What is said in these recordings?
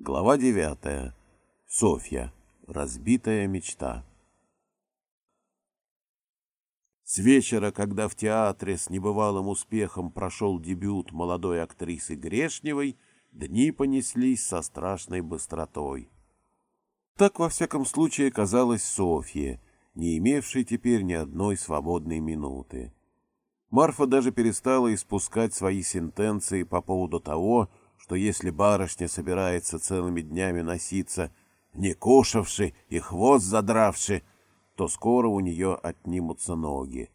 Глава девятая. Софья. Разбитая мечта. С вечера, когда в театре с небывалым успехом прошел дебют молодой актрисы Грешневой, дни понеслись со страшной быстротой. Так, во всяком случае, казалось Софье, не имевшей теперь ни одной свободной минуты. Марфа даже перестала испускать свои сентенции по поводу того, что если барышня собирается целыми днями носиться, не кушавши и хвост задравши, то скоро у нее отнимутся ноги.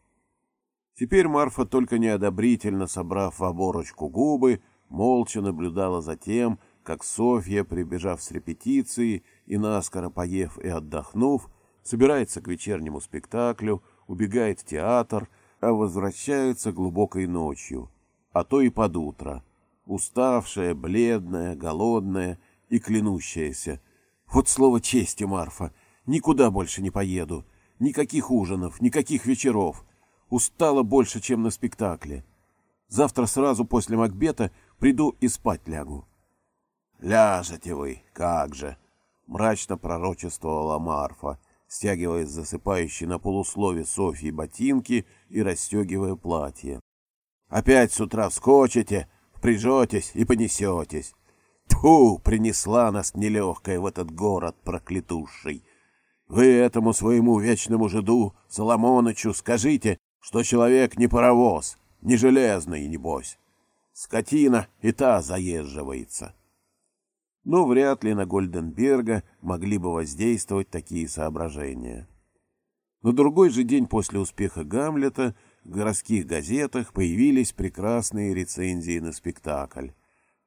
Теперь Марфа, только неодобрительно собрав в оборочку губы, молча наблюдала за тем, как Софья, прибежав с репетиции и наскоро поев и отдохнув, собирается к вечернему спектаклю, убегает в театр, а возвращается глубокой ночью, а то и под утро, уставшая, бледная, голодная и клянущаяся. Вот слово чести, Марфа, никуда больше не поеду, никаких ужинов, никаких вечеров. Устала больше, чем на спектакле. Завтра сразу после Макбета приду и спать лягу. — Ляжете вы, как же! — мрачно пророчествовала Марфа, стягивая засыпающей на полуслове Софьи ботинки и расстегивая платье. — Опять с утра вскочите, впряжетесь и понесетесь. Тьфу, принесла нас нелегкая в этот город проклятущий. Вы этому своему вечному жиду, Соломонычу, скажите, что человек не паровоз, не железный, небось. Скотина и та заезживается. Но вряд ли на Гольденберга могли бы воздействовать такие соображения. На другой же день после успеха Гамлета в городских газетах появились прекрасные рецензии на спектакль,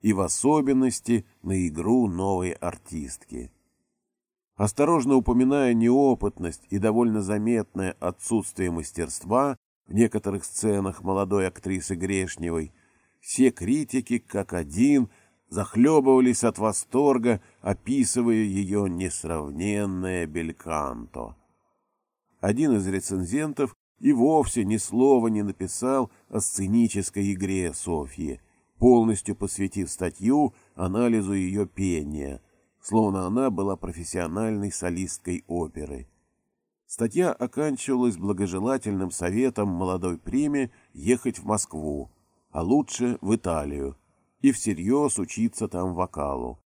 и в особенности на игру новой артистки. Осторожно упоминая неопытность и довольно заметное отсутствие мастерства в некоторых сценах молодой актрисы Грешневой, все критики, как один, захлебывались от восторга, описывая ее несравненное бельканто. Один из рецензентов и вовсе ни слова не написал о сценической игре Софьи, полностью посвятив статью анализу ее пения, словно она была профессиональной солисткой оперы. Статья оканчивалась благожелательным советом молодой приме ехать в Москву, а лучше в Италию, и всерьез учиться там вокалу.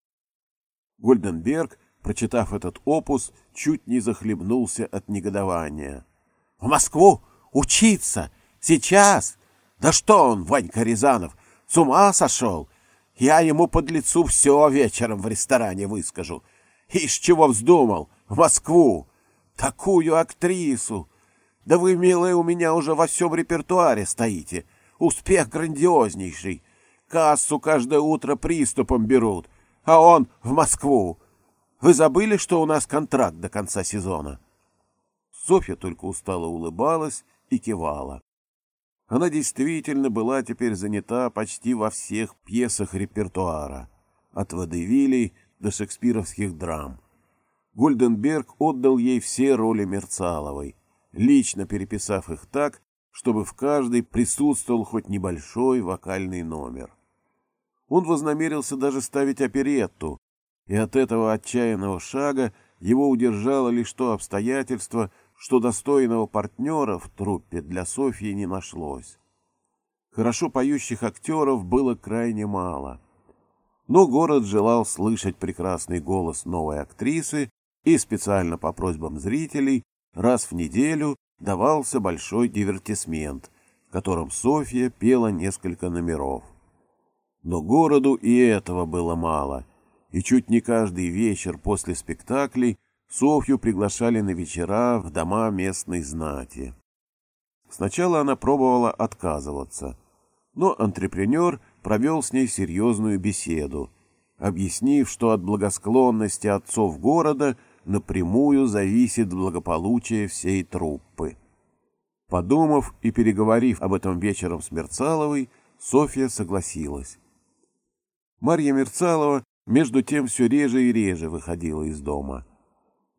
Гольденберг, прочитав этот опус, чуть не захлебнулся от негодования. «В Москву? Учиться? Сейчас? Да что он, Ванька Рязанов, с ума сошел? Я ему под лицу все вечером в ресторане выскажу. Из чего вздумал? В Москву? Такую актрису! Да вы, милая, у меня уже во всем репертуаре стоите. Успех грандиознейший. Кассу каждое утро приступом берут, а он в Москву. Вы забыли, что у нас контракт до конца сезона?» Софья только устало улыбалась и кивала. Она действительно была теперь занята почти во всех пьесах репертуара, от водевилей до шекспировских драм. Гольденберг отдал ей все роли Мерцаловой, лично переписав их так, чтобы в каждой присутствовал хоть небольшой вокальный номер. Он вознамерился даже ставить оперетту, и от этого отчаянного шага его удержало лишь то обстоятельство, что достойного партнера в труппе для Софьи не нашлось. Хорошо поющих актеров было крайне мало. Но город желал слышать прекрасный голос новой актрисы, и специально по просьбам зрителей раз в неделю давался большой дивертисмент, в котором Софья пела несколько номеров. Но городу и этого было мало, и чуть не каждый вечер после спектаклей Софью приглашали на вечера в дома местной знати. Сначала она пробовала отказываться, но антрепренер провел с ней серьезную беседу, объяснив, что от благосклонности отцов города напрямую зависит благополучие всей труппы. Подумав и переговорив об этом вечером с Мерцаловой, Софья согласилась. Марья Мерцалова между тем все реже и реже выходила из дома.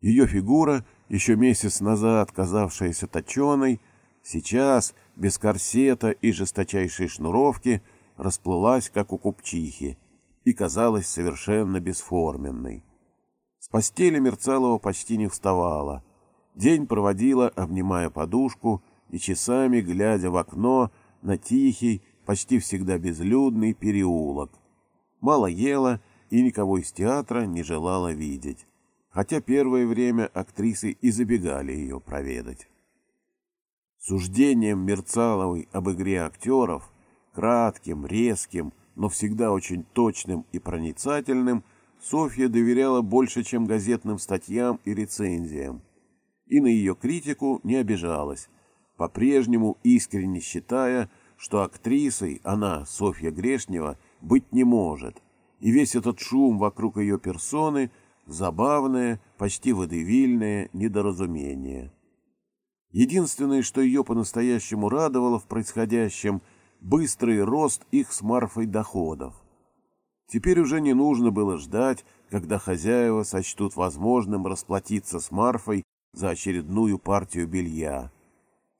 Ее фигура, еще месяц назад казавшаяся точеной, сейчас, без корсета и жесточайшей шнуровки, расплылась, как у купчихи, и казалась совершенно бесформенной. С постели Мерцалова почти не вставала. День проводила, обнимая подушку и часами глядя в окно на тихий, почти всегда безлюдный переулок. Мало ела и никого из театра не желала видеть, хотя первое время актрисы и забегали ее проведать. Суждением Мерцаловой об игре актеров, кратким, резким, но всегда очень точным и проницательным, Софья доверяла больше, чем газетным статьям и рецензиям. И на ее критику не обижалась, по-прежнему искренне считая, что актрисой она, Софья Грешнева, быть не может, и весь этот шум вокруг ее персоны – забавное, почти водевильное недоразумение. Единственное, что ее по-настоящему радовало в происходящем – быстрый рост их с Марфой доходов. Теперь уже не нужно было ждать, когда хозяева сочтут возможным расплатиться с Марфой за очередную партию белья.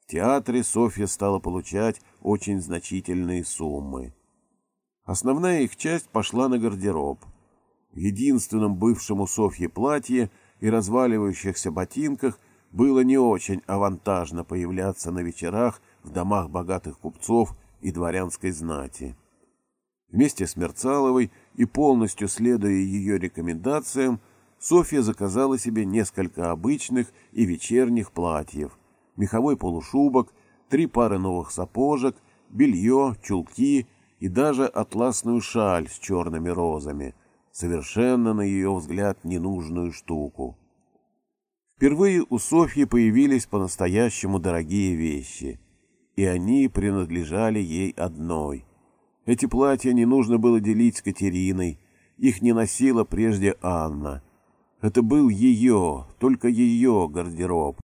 В театре Софья стала получать очень значительные суммы. Основная их часть пошла на гардероб. Единственном бывшем у Софьи платье и разваливающихся ботинках – было не очень авантажно появляться на вечерах в домах богатых купцов и дворянской знати. Вместе с Мерцаловой и полностью следуя ее рекомендациям, Софья заказала себе несколько обычных и вечерних платьев, меховой полушубок, три пары новых сапожек, белье, чулки и даже атласную шаль с черными розами, совершенно, на ее взгляд, ненужную штуку. Впервые у Софьи появились по-настоящему дорогие вещи, и они принадлежали ей одной. Эти платья не нужно было делить с Катериной, их не носила прежде Анна. Это был ее, только ее гардероб.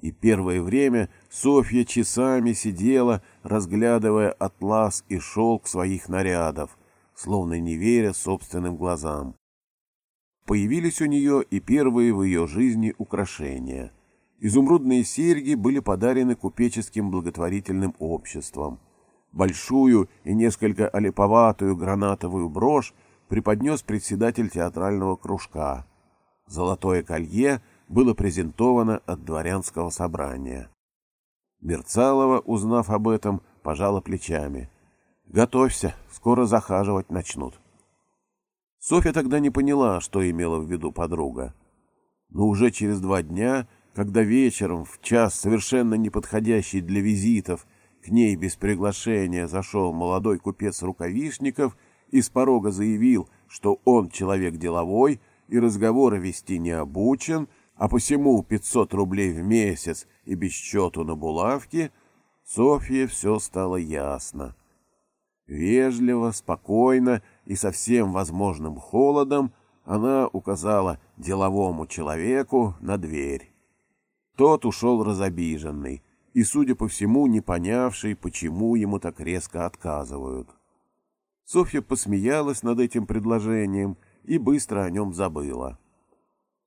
И первое время Софья часами сидела, разглядывая атлас и шелк своих нарядов, словно не веря собственным глазам появились у нее и первые в ее жизни украшения. Изумрудные серьги были подарены купеческим благотворительным обществом. Большую и несколько олиповатую гранатовую брошь преподнес председатель театрального кружка. Золотое колье было презентовано от дворянского собрания. Мерцалова, узнав об этом, пожала плечами. «Готовься, скоро захаживать начнут». Софья тогда не поняла, что имела в виду подруга. Но уже через два дня, когда вечером, в час совершенно неподходящий для визитов, к ней без приглашения зашел молодой купец Рукавишников и с порога заявил, что он человек деловой и разговоры вести не обучен, а посему 500 рублей в месяц и без счету на булавке, Софье все стало ясно. Вежливо, спокойно и со всем возможным холодом она указала деловому человеку на дверь. Тот ушел разобиженный и, судя по всему, не понявший, почему ему так резко отказывают. Софья посмеялась над этим предложением и быстро о нем забыла.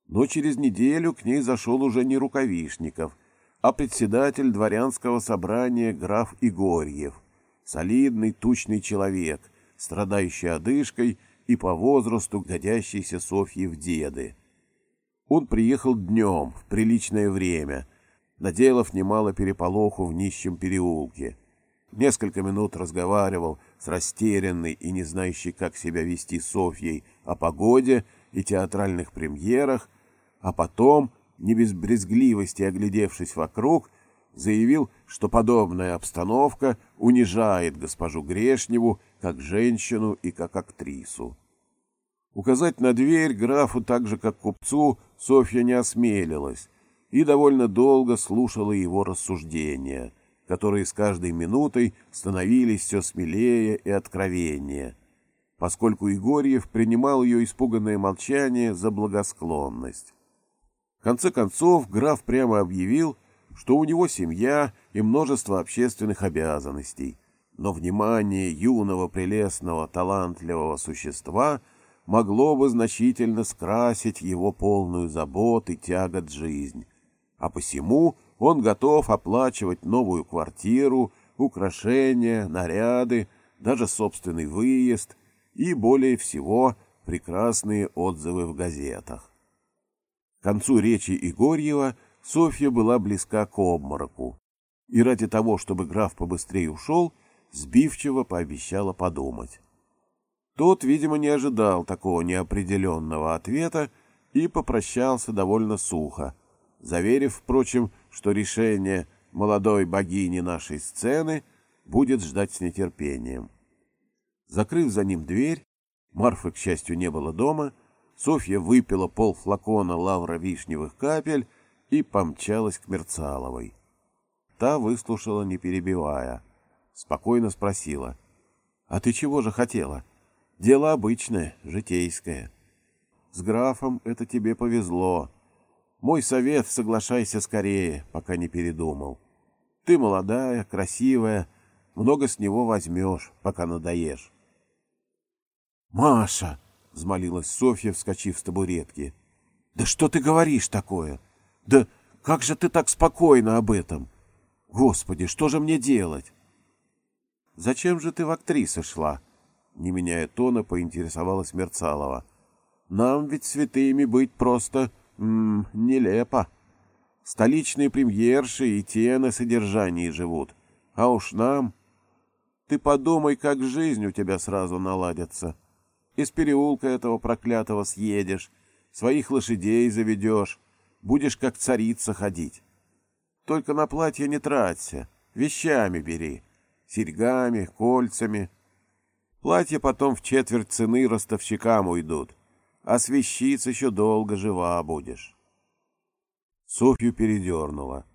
Но через неделю к ней зашел уже не Рукавишников, а председатель дворянского собрания граф Игорьев, солидный, тучный человек, страдающий одышкой и по возрасту годящийся Софье в деды. Он приехал днем, в приличное время, наделав немало переполоху в нищем переулке. Несколько минут разговаривал с растерянной и не знающей, как себя вести Софьей о погоде и театральных премьерах, а потом, не без брезгливости оглядевшись вокруг, заявил, что подобная обстановка унижает госпожу Грешневу как женщину и как актрису. Указать на дверь графу так же, как купцу, Софья не осмелилась и довольно долго слушала его рассуждения, которые с каждой минутой становились все смелее и откровеннее, поскольку Егорьев принимал ее испуганное молчание за благосклонность. В конце концов граф прямо объявил, что у него семья и множество общественных обязанностей, но внимание юного, прелестного, талантливого существа могло бы значительно скрасить его полную забот и тягот жизнь, а посему он готов оплачивать новую квартиру, украшения, наряды, даже собственный выезд и, более всего, прекрасные отзывы в газетах. К концу речи Игорьева Софья была близка к обмороку, и ради того, чтобы граф побыстрее ушел, сбивчиво пообещала подумать. Тот, видимо, не ожидал такого неопределенного ответа и попрощался довольно сухо, заверив, впрочем, что решение молодой богини нашей сцены будет ждать с нетерпением. Закрыв за ним дверь, Марфы, к счастью, не было дома, Софья выпила полфлакона лавра-вишневых капель и помчалась к Мерцаловой. Та выслушала, не перебивая. Спокойно спросила. — А ты чего же хотела? Дело обычное, житейское. С графом это тебе повезло. Мой совет — соглашайся скорее, пока не передумал. Ты молодая, красивая, много с него возьмешь, пока надоешь. «Маша!» — взмолилась Софья, вскочив с табуретки. «Да что ты говоришь такое? Да как же ты так спокойно об этом? Господи, что же мне делать?» «Зачем же ты в актрисы шла?» Не меняя тона, поинтересовалась Мерцалова. «Нам ведь святыми быть просто... М нелепо. Столичные премьерши и те на содержании живут. А уж нам... Ты подумай, как жизнь у тебя сразу наладится». Из переулка этого проклятого съедешь, своих лошадей заведешь, будешь как царица ходить. Только на платье не траться, вещами бери, серьгами, кольцами. Платья потом в четверть цены ростовщикам уйдут, а с вещиц еще долго жива будешь. Софью передернула.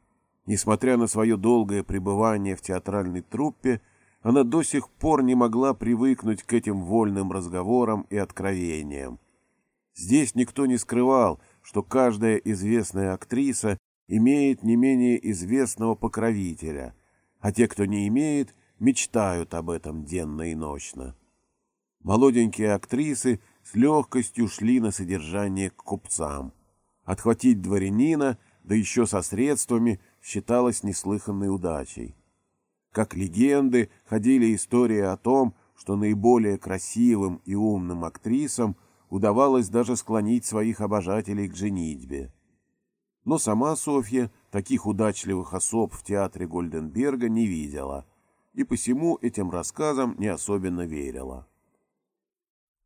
Несмотря на свое долгое пребывание в театральной труппе, она до сих пор не могла привыкнуть к этим вольным разговорам и откровениям. Здесь никто не скрывал, что каждая известная актриса имеет не менее известного покровителя, а те, кто не имеет, мечтают об этом денно и ночно. Молоденькие актрисы с легкостью шли на содержание к купцам. Отхватить дворянина, да еще со средствами, считалось неслыханной удачей. Как легенды ходили истории о том, что наиболее красивым и умным актрисам удавалось даже склонить своих обожателей к женитьбе. Но сама Софья таких удачливых особ в театре Гольденберга не видела, и посему этим рассказам не особенно верила.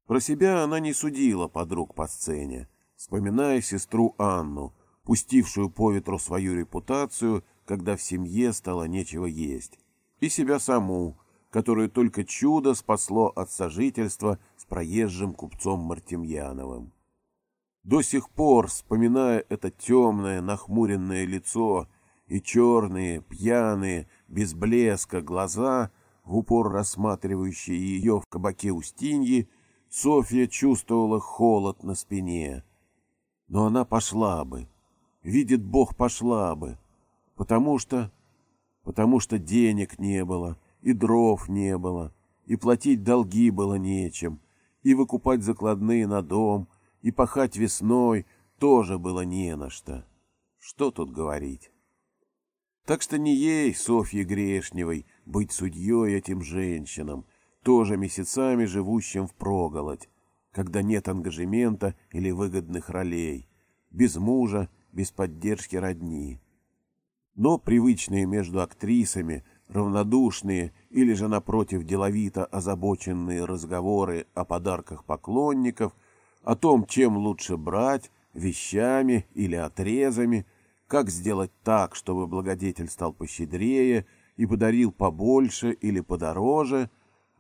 Про себя она не судила подруг по сцене, вспоминая сестру Анну, пустившую по ветру свою репутацию, когда в семье стало нечего есть, и себя саму, которую только чудо спасло от сожительства с проезжим купцом Мартемьяновым. До сих пор, вспоминая это темное, нахмуренное лицо и черные, пьяные, без блеска глаза, в упор рассматривающие ее в кабаке Устиньи, Софья чувствовала холод на спине. Но она пошла бы, видит Бог, пошла бы, потому что потому что денег не было, и дров не было, и платить долги было нечем, и выкупать закладные на дом, и пахать весной тоже было не на что. Что тут говорить? Так что не ей, Софье Грешневой, быть судьей этим женщинам, тоже месяцами живущим в проголодь, когда нет ангажемента или выгодных ролей, без мужа, без поддержки родни но привычные между актрисами, равнодушные или же, напротив, деловито озабоченные разговоры о подарках поклонников, о том, чем лучше брать, вещами или отрезами, как сделать так, чтобы благодетель стал пощедрее и подарил побольше или подороже,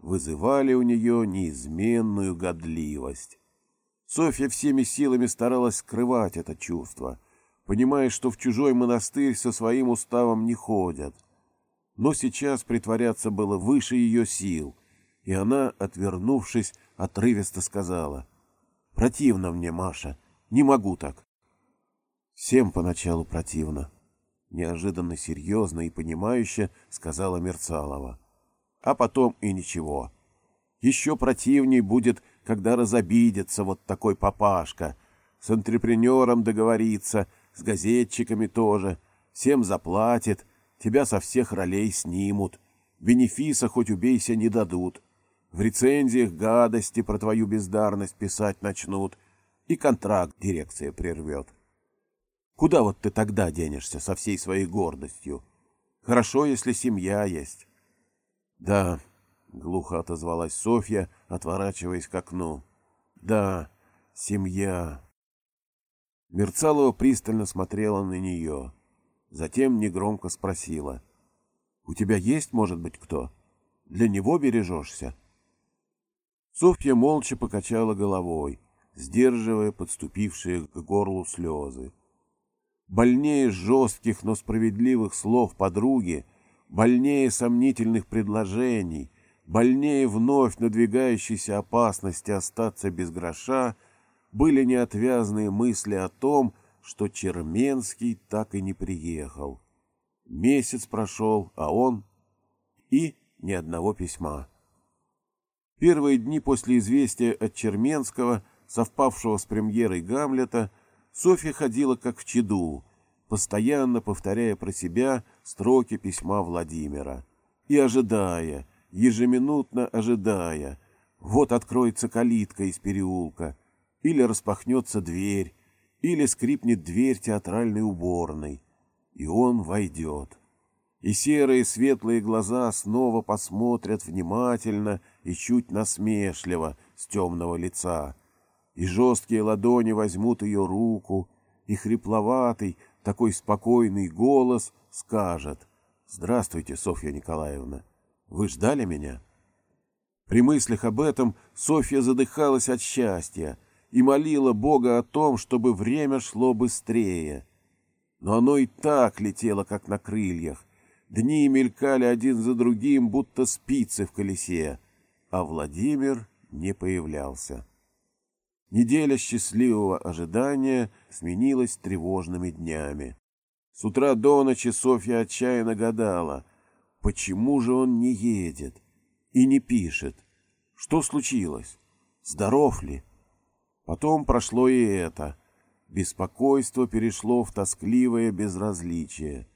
вызывали у нее неизменную годливость. Софья всеми силами старалась скрывать это чувство — понимая, что в чужой монастырь со своим уставом не ходят. Но сейчас притворяться было выше ее сил, и она, отвернувшись, отрывисто сказала. «Противно мне, Маша, не могу так». Всем поначалу противно. Неожиданно серьезно и понимающе сказала Мерцалова. А потом и ничего. Еще противней будет, когда разобидится вот такой папашка, с антрепренером договориться — с газетчиками тоже. Всем заплатит, тебя со всех ролей снимут. Бенефиса хоть убейся не дадут. В рецензиях гадости про твою бездарность писать начнут, и контракт дирекция прервет. Куда вот ты тогда денешься со всей своей гордостью? Хорошо, если семья есть. Да, глухо отозвалась Софья, отворачиваясь к окну. Да, семья. Мерцалова пристально смотрела на нее. Затем негромко спросила. «У тебя есть, может быть, кто? Для него бережешься?» Софья молча покачала головой, сдерживая подступившие к горлу слезы. Больнее жестких, но справедливых слов подруги, больнее сомнительных предложений, больнее вновь надвигающейся опасности остаться без гроша, были неотвязные мысли о том, что Черменский так и не приехал. Месяц прошел, а он... И ни одного письма. Первые дни после известия от Черменского, совпавшего с премьерой Гамлета, Софья ходила как в чаду, постоянно повторяя про себя строки письма Владимира. И ожидая, ежеминутно ожидая, вот откроется калитка из переулка, или распахнется дверь, или скрипнет дверь театральной уборной, и он войдет. И серые светлые глаза снова посмотрят внимательно и чуть насмешливо с темного лица, и жесткие ладони возьмут ее руку, и хрипловатый, такой спокойный голос скажет «Здравствуйте, Софья Николаевна». Вы ждали меня?» При мыслях об этом Софья задыхалась от счастья и молила Бога о том, чтобы время шло быстрее. Но оно и так летело, как на крыльях. Дни мелькали один за другим, будто спицы в колесе, а Владимир не появлялся. Неделя счастливого ожидания сменилась тревожными днями. С утра до ночи Софья отчаянно гадала — Почему же он не едет и не пишет? Что случилось? Здоров ли? Потом прошло и это. Беспокойство перешло в тоскливое безразличие.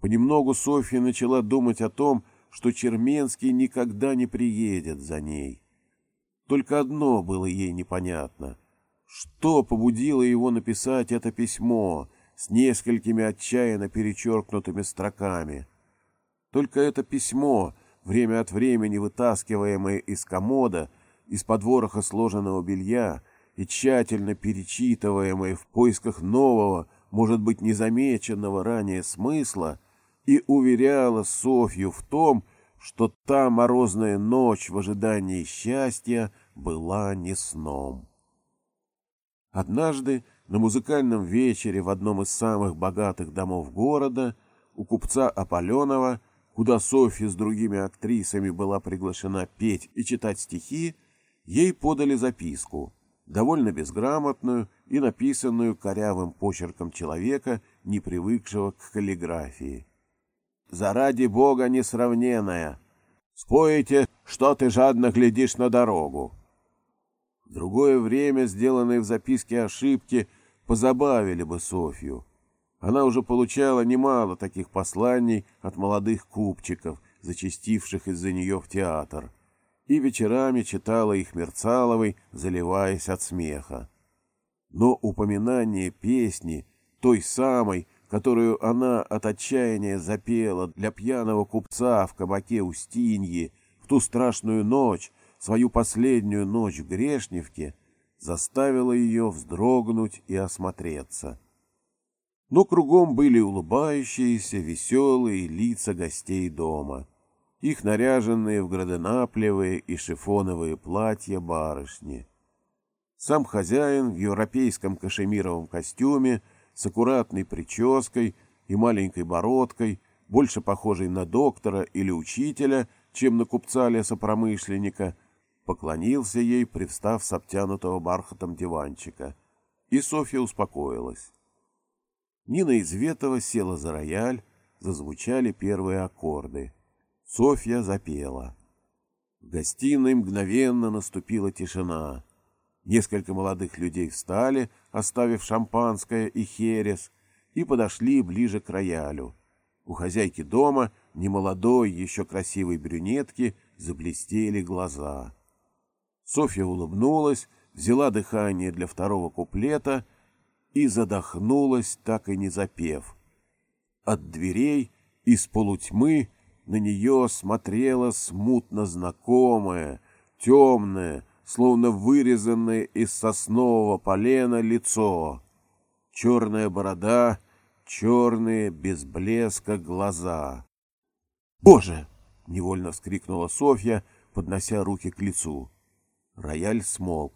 Понемногу Софья начала думать о том, что Черменский никогда не приедет за ней. Только одно было ей непонятно. Что побудило его написать это письмо с несколькими отчаянно перечеркнутыми строками? Только это письмо, время от времени вытаскиваемое из комода, из-под вороха сложенного белья и тщательно перечитываемое в поисках нового, может быть, незамеченного ранее смысла, и уверяло Софью в том, что та морозная ночь в ожидании счастья была не сном. Однажды на музыкальном вечере в одном из самых богатых домов города у купца Аполенова куда Софья с другими актрисами была приглашена петь и читать стихи, ей подали записку, довольно безграмотную и написанную корявым почерком человека, не привыкшего к каллиграфии. «Заради Бога несравненная! Споите, что ты жадно глядишь на дорогу!» В другое время сделанные в записке ошибки позабавили бы Софью, она уже получала немало таких посланий от молодых купчиков, зачастивших из-за нее в театр, и вечерами читала их Мерцаловой, заливаясь от смеха. Но упоминание песни, той самой, которую она от отчаяния запела для пьяного купца в кабаке Устиньи в ту страшную ночь, свою последнюю ночь в Грешневке, заставило ее вздрогнуть и осмотреться но кругом были улыбающиеся, веселые лица гостей дома, их наряженные в граденаплевые и шифоновые платья барышни. Сам хозяин в европейском кашемировом костюме с аккуратной прической и маленькой бородкой, больше похожей на доктора или учителя, чем на купца-лесопромышленника, поклонился ей, привстав с обтянутого бархатом диванчика. И Софья успокоилась. Нина Изветова села за рояль, зазвучали первые аккорды. Софья запела. В гостиной мгновенно наступила тишина. Несколько молодых людей встали, оставив шампанское и херес, и подошли ближе к роялю. У хозяйки дома, немолодой, еще красивой брюнетки, заблестели глаза. Софья улыбнулась, взяла дыхание для второго куплета и задохнулась, так и не запев. От дверей из полутьмы на нее смотрело смутно знакомое, темное, словно вырезанное из соснового полена лицо. Черная борода, черные, без блеска глаза. «Боже!» — невольно вскрикнула Софья, поднося руки к лицу. Рояль смолк.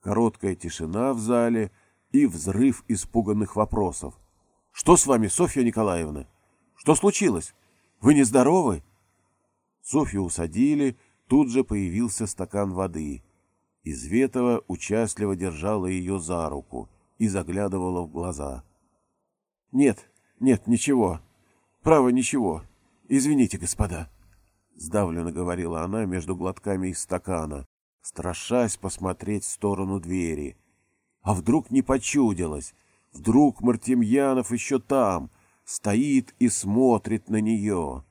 Короткая тишина в зале и взрыв испуганных вопросов. «Что с вами, Софья Николаевна? Что случилось? Вы нездоровы?» Софью усадили, тут же появился стакан воды. Изветова участливо держала ее за руку и заглядывала в глаза. «Нет, нет, ничего. Право, ничего. Извините, господа», — сдавленно говорила она между глотками из стакана, страшась посмотреть в сторону двери. А вдруг не почудилось? Вдруг Мартемьянов еще там, стоит и смотрит на нее?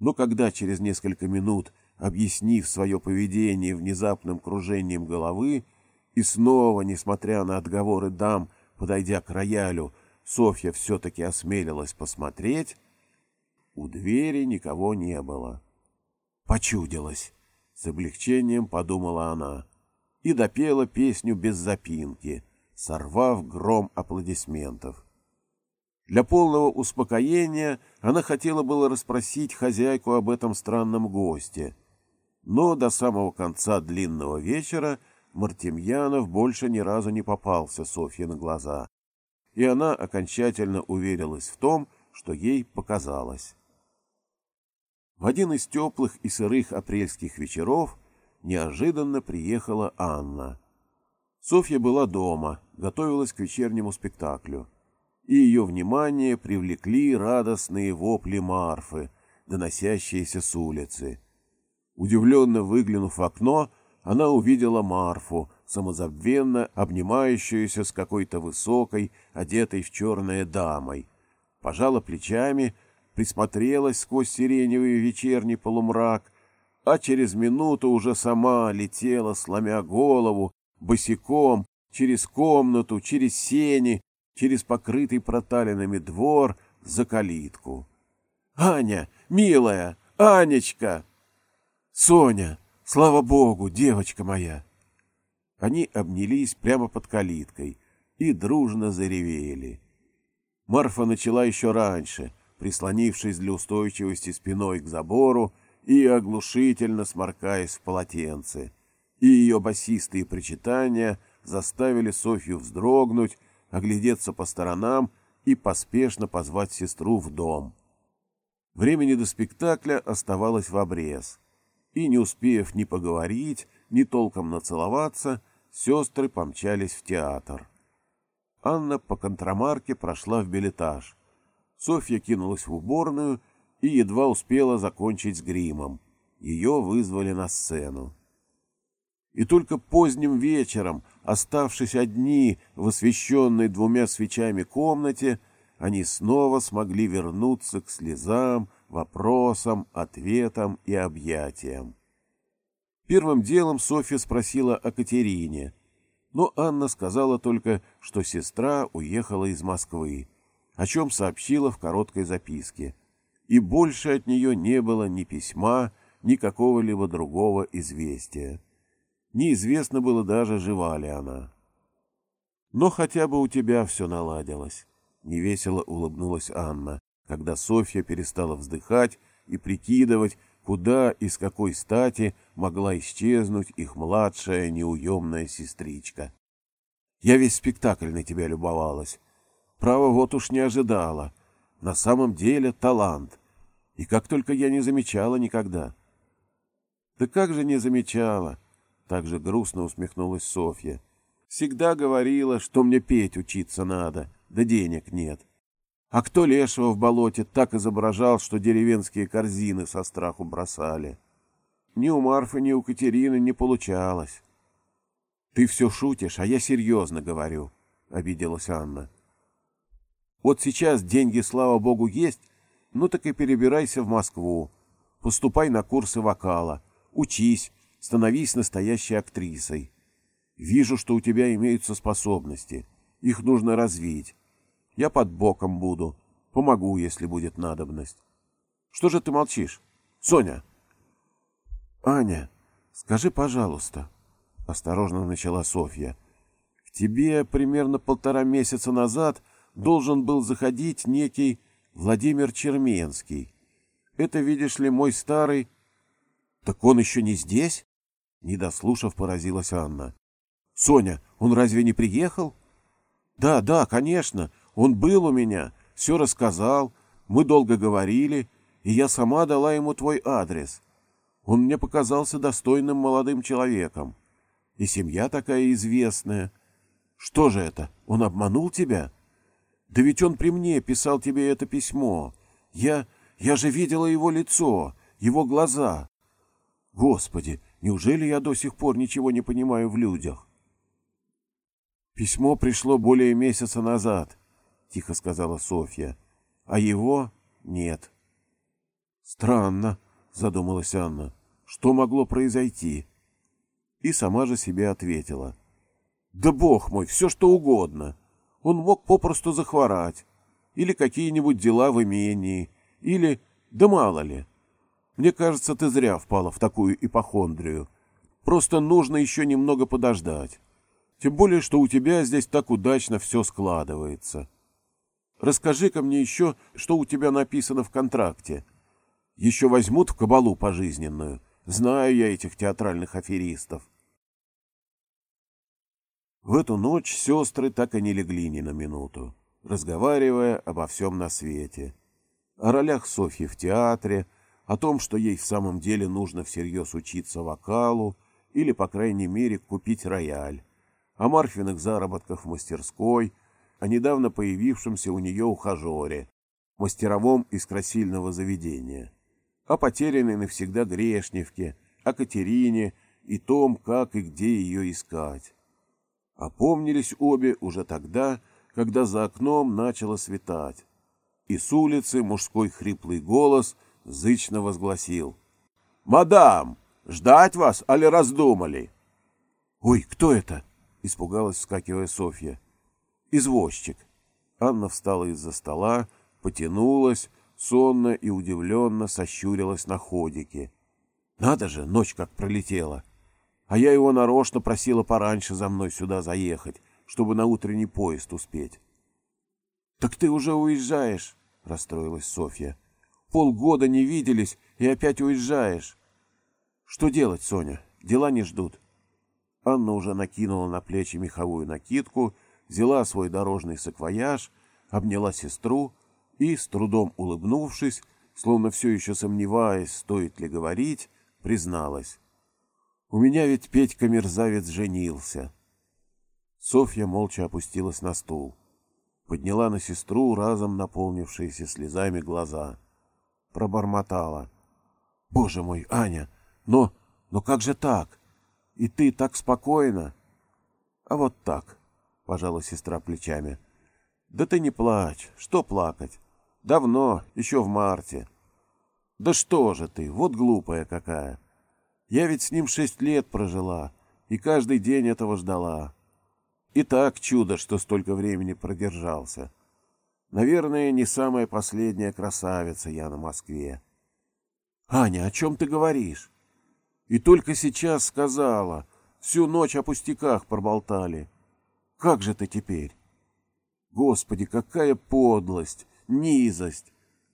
Но когда через несколько минут, объяснив свое поведение внезапным кружением головы, и снова, несмотря на отговоры дам, подойдя к роялю, Софья все-таки осмелилась посмотреть, у двери никого не было. Почудилось. С облегчением подумала она и допела песню без запинки, сорвав гром аплодисментов. Для полного успокоения она хотела было расспросить хозяйку об этом странном госте, но до самого конца длинного вечера Мартемьянов больше ни разу не попался Софье на глаза, и она окончательно уверилась в том, что ей показалось. В один из теплых и сырых апрельских вечеров неожиданно приехала Анна. Софья была дома, готовилась к вечернему спектаклю, и ее внимание привлекли радостные вопли Марфы, доносящиеся с улицы. Удивленно выглянув в окно, она увидела Марфу, самозабвенно обнимающуюся с какой-то высокой, одетой в черное дамой. Пожала плечами, присмотрелась сквозь сиреневый вечерний полумрак, а через минуту уже сама летела, сломя голову, босиком, через комнату, через сени, через покрытый проталинами двор, за калитку. «Аня, милая, Анечка!» «Соня!» Слава богу, девочка моя!» Они обнялись прямо под калиткой и дружно заревели. Марфа начала еще раньше, прислонившись для устойчивости спиной к забору и оглушительно сморкаясь в полотенце, и ее басистые причитания заставили Софью вздрогнуть, оглядеться по сторонам и поспешно позвать сестру в дом. Времени до спектакля оставалось в обрез — и, не успев ни поговорить, ни толком нацеловаться, сестры помчались в театр. Анна по контрамарке прошла в билетаж. Софья кинулась в уборную и едва успела закончить с гримом. Ее вызвали на сцену. И только поздним вечером, оставшись одни в освещенной двумя свечами комнате, они снова смогли вернуться к слезам, вопросам, ответам и объятиям. Первым делом Софья спросила о Катерине, но Анна сказала только, что сестра уехала из Москвы, о чем сообщила в короткой записке, и больше от нее не было ни письма, ни какого-либо другого известия. Неизвестно было даже, жива ли она. «Но хотя бы у тебя все наладилось», — невесело улыбнулась Анна когда Софья перестала вздыхать и прикидывать, куда и с какой стати могла исчезнуть их младшая неуемная сестричка. Я весь спектакль на тебя любовалась. Право, вот уж не ожидала. На самом деле талант. И как только я не замечала никогда. Да как же не замечала? Так же грустно усмехнулась Софья. Всегда говорила, что мне петь учиться надо, да денег нет. А кто лешего в болоте так изображал, что деревенские корзины со страху бросали? Ни у Марфы, ни у Катерины не получалось. — Ты все шутишь, а я серьезно говорю, — обиделась Анна. — Вот сейчас деньги, слава богу, есть, ну так и перебирайся в Москву. Поступай на курсы вокала, учись, становись настоящей актрисой. Вижу, что у тебя имеются способности. Их нужно развить. Я под боком буду. Помогу, если будет надобность. Что же ты молчишь? Соня!» «Аня, скажи, пожалуйста», — осторожно начала Софья. «К тебе примерно полтора месяца назад должен был заходить некий Владимир Черменский. Это, видишь ли, мой старый...» «Так он еще не здесь?» Не дослушав, поразилась Анна. «Соня, он разве не приехал?» «Да, да, конечно. Он был у меня, все рассказал, мы долго говорили, и я сама дала ему твой адрес. Он мне показался достойным молодым человеком. И семья такая известная. Что же это, он обманул тебя? Да ведь он при мне писал тебе это письмо. Я... я же видела его лицо, его глаза. Господи, неужели я до сих пор ничего не понимаю в людях? Письмо пришло более месяца назад, — тихо сказала Софья. А его нет. Странно, — задумалась Анна. Что могло произойти? И сама же себе ответила. Да бог мой, все что угодно. Он мог попросту захворать. Или какие-нибудь дела в имении. Или... Да мало ли. Мне кажется, ты зря впала в такую ипохондрию. Просто нужно еще немного подождать. Тем более, что у тебя здесь так удачно все складывается. Расскажи-ка мне еще, что у тебя написано в контракте. Еще возьмут в кабалу пожизненную. Знаю я этих театральных аферистов. В эту ночь сестры так и не легли ни на минуту, разговаривая обо всем на свете. О ролях Софьи в театре, о том, что ей в самом деле нужно всерьез учиться вокалу или, по крайней мере, купить рояль, о Марфиных заработках в мастерской, о недавно появившемся у нее ухажере, мастеровом из красильного заведения о потерянной навсегда Грешневке, о Катерине и том, как и где ее искать. Опомнились обе уже тогда, когда за окном начало светать, и с улицы мужской хриплый голос зычно возгласил. «Мадам, ждать вас, али раздумали?» «Ой, кто это?» — испугалась, вскакивая Софья. «Извозчик». Анна встала из-за стола, потянулась, сонно и удивленно сощурилась на ходике. Надо же, ночь как пролетела. А я его нарочно просила пораньше за мной сюда заехать, чтобы на утренний поезд успеть. — Так ты уже уезжаешь, — расстроилась Софья. — Полгода не виделись и опять уезжаешь. — Что делать, Соня? Дела не ждут. Анна уже накинула на плечи меховую накидку, взяла свой дорожный саквояж, обняла сестру — и, с трудом улыбнувшись, словно все еще сомневаясь, стоит ли говорить, призналась. «У меня ведь Петька-мерзавец женился». Софья молча опустилась на стул, подняла на сестру разом наполнившиеся слезами глаза. Пробормотала. «Боже мой, Аня, но... но как же так? И ты так спокойно?» «А вот так», — пожала сестра плечами. «Да ты не плачь, что плакать? Давно, еще в марте. Да что же ты, вот глупая какая. Я ведь с ним шесть лет прожила, и каждый день этого ждала. И так чудо, что столько времени продержался. Наверное, не самая последняя красавица я на Москве. Аня, о чем ты говоришь? И только сейчас сказала. Всю ночь о пустяках проболтали. Как же ты теперь? Господи, какая подлость! низость.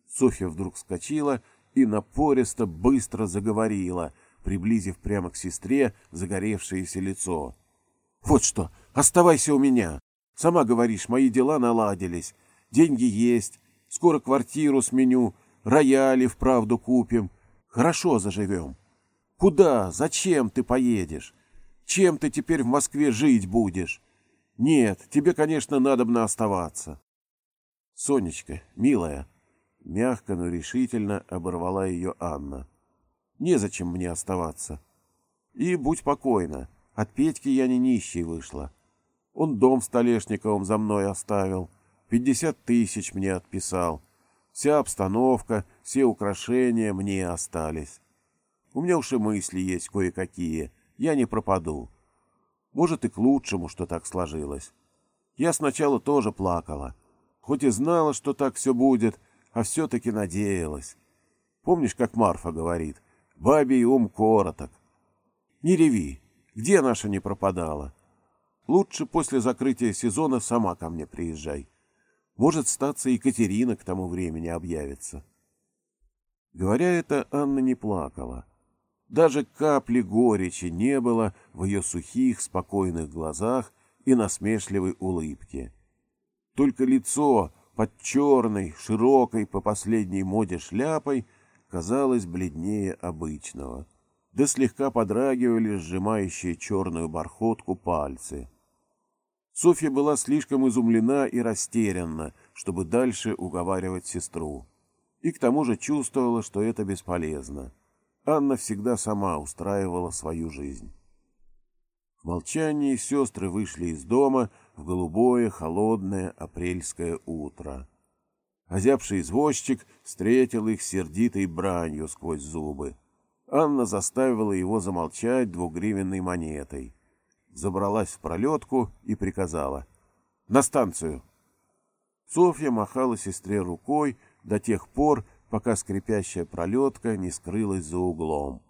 Софья вдруг вскочила и напористо быстро заговорила, приблизив прямо к сестре загоревшееся лицо. «Вот что, оставайся у меня. Сама говоришь, мои дела наладились. Деньги есть, скоро квартиру сменю, рояли вправду купим. Хорошо заживем. Куда, зачем ты поедешь? Чем ты теперь в Москве жить будешь? Нет, тебе, конечно, надобно оставаться. «Сонечка, милая!» Мягко, но решительно оборвала ее Анна. «Незачем мне оставаться. И будь покойна, от Петьки я не нищей вышла. Он дом в Столешниковом за мной оставил, пятьдесят тысяч мне отписал. Вся обстановка, все украшения мне остались. У меня уж и мысли есть кое-какие, я не пропаду. Может, и к лучшему, что так сложилось. Я сначала тоже плакала, хоть и знала, что так все будет, а все-таки надеялась. Помнишь, как Марфа говорит, бабий ум короток. Не реви, где наша не пропадала? Лучше после закрытия сезона сама ко мне приезжай. Может, статься Екатерина к тому времени объявится. Говоря это, Анна не плакала. Даже капли горечи не было в ее сухих, спокойных глазах и насмешливой улыбке. Только лицо под черной, широкой по последней моде шляпой казалось бледнее обычного, да слегка подрагивали сжимающие черную бархотку пальцы. Софья была слишком изумлена и растерянна, чтобы дальше уговаривать сестру, и к тому же чувствовала, что это бесполезно. Анна всегда сама устраивала свою жизнь. В молчании сестры вышли из дома в голубое, холодное апрельское утро. Озябший извозчик встретил их сердитой бранью сквозь зубы. Анна заставила его замолчать двугривенной монетой. Забралась в пролетку и приказала. «На станцию!» Софья махала сестре рукой до тех пор, пока скрипящая пролетка не скрылась за углом.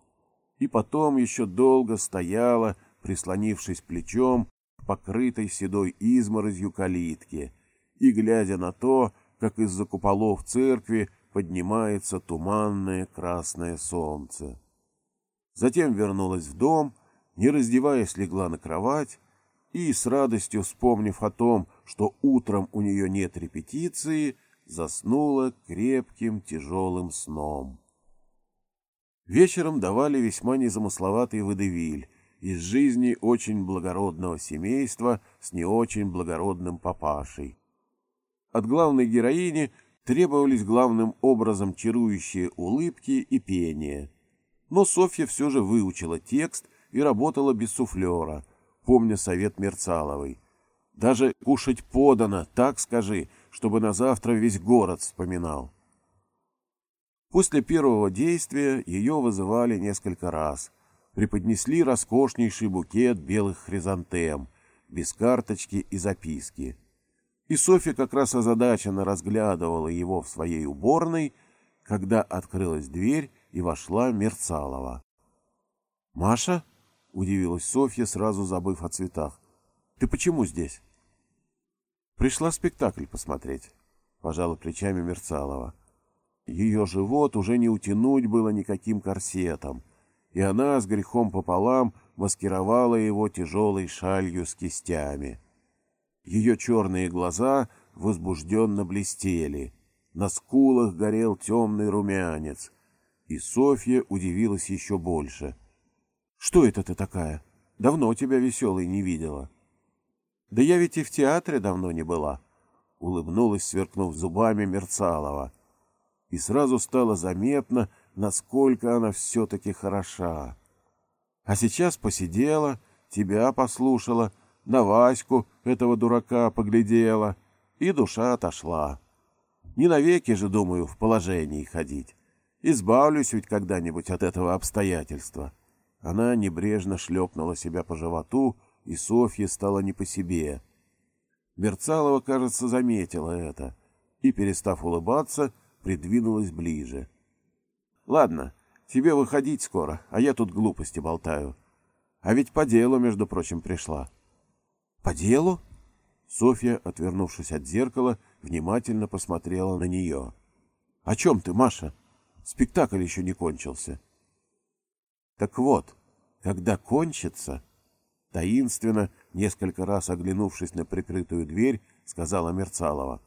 И потом еще долго стояла, прислонившись плечом к покрытой седой изморозью калитке, и глядя на то, как из-за куполов церкви поднимается туманное красное солнце. Затем вернулась в дом, не раздеваясь, легла на кровать и, с радостью вспомнив о том, что утром у нее нет репетиции, заснула крепким тяжелым сном. Вечером давали весьма незамысловатый водевиль из жизни очень благородного семейства с не очень благородным папашей. От главной героини требовались главным образом чарующие улыбки и пение. Но Софья все же выучила текст и работала без суфлера, помня совет Мерцаловой. Даже кушать подано, так скажи, чтобы на завтра весь город вспоминал. После первого действия ее вызывали несколько раз. Преподнесли роскошнейший букет белых хризантем, без карточки и записки. И Софья как раз озадаченно разглядывала его в своей уборной, когда открылась дверь и вошла Мерцалова. «Маша?» — удивилась Софья, сразу забыв о цветах. «Ты почему здесь?» Пришла спектакль посмотреть, пожала плечами Мерцалова. Ее живот уже не утянуть было никаким корсетом, и она с грехом пополам маскировала его тяжелой шалью с кистями. Ее черные глаза возбужденно блестели, на скулах горел темный румянец, и Софья удивилась еще больше. — Что это ты такая? Давно тебя веселой не видела. Да я ведь и в театре давно не была, — улыбнулась, сверкнув зубами Мерцалова. И сразу стало заметно, насколько она все-таки хороша. А сейчас посидела, тебя послушала, на Ваську, этого дурака, поглядела, и душа отошла. Не навеки же, думаю, в положении ходить. Избавлюсь ведь когда-нибудь от этого обстоятельства. Она небрежно шлепнула себя по животу, и Софье стало не по себе. Мерцалова, кажется, заметила это и, перестав улыбаться, придвинулась ближе. — Ладно, тебе выходить скоро, а я тут глупости болтаю. А ведь по делу, между прочим, пришла. — По делу? Софья, отвернувшись от зеркала, внимательно посмотрела на нее. — О чем ты, Маша? Спектакль еще не кончился. — Так вот, когда кончится, Таинственно, несколько раз оглянувшись на прикрытую дверь, сказала Мерцалова.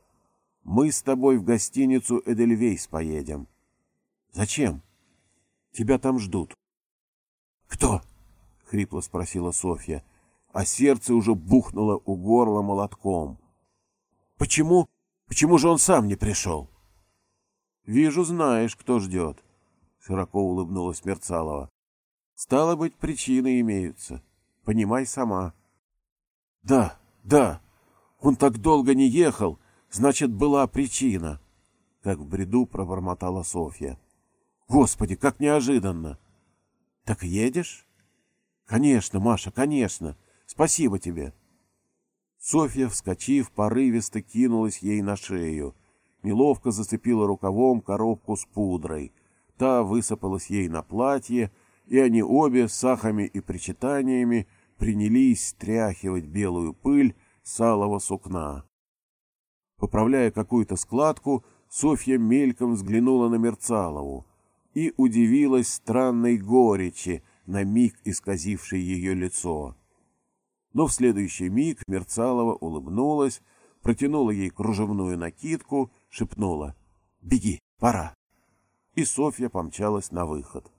«Мы с тобой в гостиницу Эдельвейс поедем». «Зачем?» «Тебя там ждут». «Кто?» — хрипло спросила Софья, а сердце уже бухнуло у горла молотком. «Почему? Почему же он сам не пришел?» «Вижу, знаешь, кто ждет», — широко улыбнулась Мерцалова. «Стало быть, причины имеются». Понимай сама. Да, да, он так долго не ехал, значит, была причина. как в бреду пробормотала Софья. Господи, как неожиданно! Так едешь? Конечно, Маша, конечно. Спасибо тебе. Софья, вскочив, порывисто кинулась ей на шею. Неловко зацепила рукавом коробку с пудрой. Та высыпалась ей на платье, и они обе с ахами и причитаниями принялись стряхивать белую пыль с алого сукна. Поправляя какую-то складку, Софья мельком взглянула на Мерцалову и удивилась странной горечи, на миг исказившей ее лицо. Но в следующий миг Мерцалова улыбнулась, протянула ей кружевную накидку, шепнула «Беги, пора!» И Софья помчалась на выход.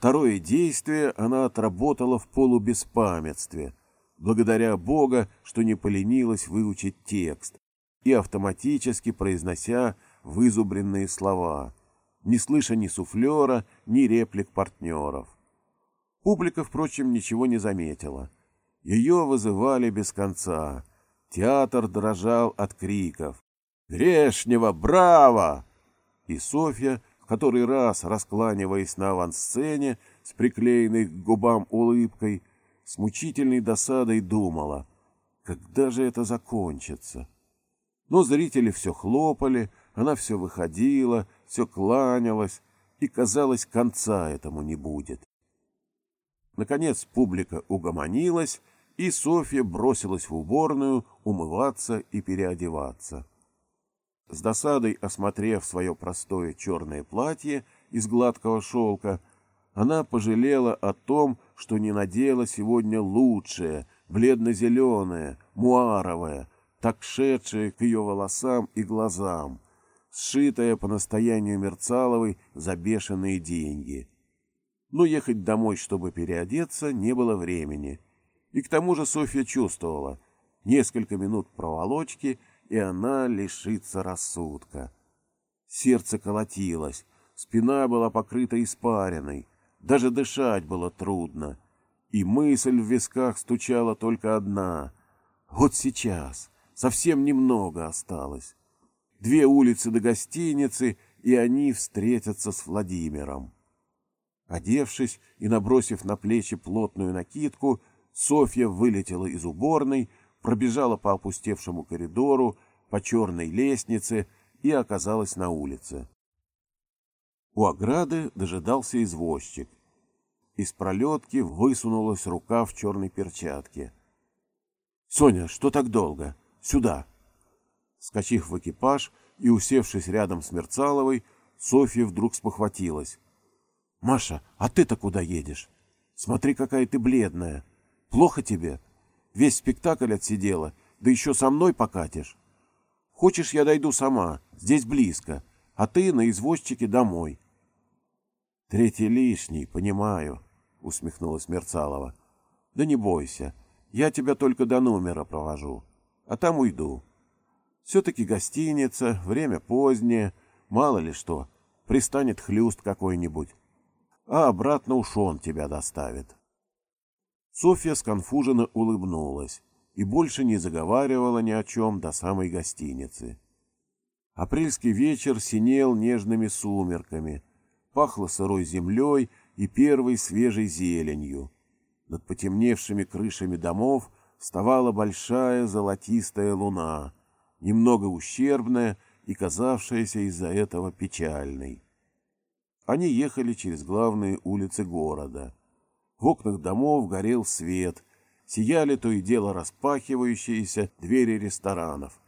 Второе действие она отработала в полубеспамятстве, благодаря Бога, что не поленилась выучить текст, и автоматически произнося вызубренные слова, не слыша ни суфлера, ни реплик партнеров. Публика, впрочем, ничего не заметила. Ее вызывали без конца. Театр дрожал от криков. «Грешнева, браво!» И Софья, который раз, раскланиваясь на авансцене с приклеенной к губам улыбкой, с мучительной досадой думала, когда же это закончится. Но зрители все хлопали, она все выходила, все кланялась, и, казалось, конца этому не будет. Наконец публика угомонилась, и Софья бросилась в уборную умываться и переодеваться. С досадой осмотрев свое простое черное платье из гладкого шелка, она пожалела о том, что не надела сегодня лучшее, бледно-зеленое, муаровое, так шедшее к ее волосам и глазам, сшитое по настоянию Мерцаловой за бешеные деньги. Но ехать домой, чтобы переодеться, не было времени. И к тому же Софья чувствовала, несколько минут проволочки — и она лишится рассудка. Сердце колотилось, спина была покрыта испариной, даже дышать было трудно, и мысль в висках стучала только одна. Вот сейчас, совсем немного осталось. Две улицы до гостиницы, и они встретятся с Владимиром. Одевшись и набросив на плечи плотную накидку, Софья вылетела из уборной, пробежала по опустевшему коридору, по черной лестнице и оказалась на улице. У ограды дожидался извозчик. Из пролетки высунулась рука в черной перчатке. — Соня, что так долго? Сюда! Скочив в экипаж и усевшись рядом с Мерцаловой, Софья вдруг спохватилась. — Маша, а ты-то куда едешь? Смотри, какая ты бледная. Плохо тебе? Весь спектакль отсидела, да еще со мной покатишь. Хочешь, я дойду сама, здесь близко, а ты на извозчике домой. — Третий лишний, понимаю, — усмехнулась Мерцалова. — Да не бойся, я тебя только до номера провожу, а там уйду. Все-таки гостиница, время позднее, мало ли что, пристанет хлюст какой-нибудь. А обратно уж он тебя доставит. Софья сконфуженно улыбнулась и больше не заговаривала ни о чем до самой гостиницы. Апрельский вечер синел нежными сумерками, пахло сырой землей и первой свежей зеленью. Над потемневшими крышами домов вставала большая золотистая луна, немного ущербная и казавшаяся из-за этого печальной. Они ехали через главные улицы города — в окнах домов горел свет, сияли то и дело распахивающиеся двери ресторанов,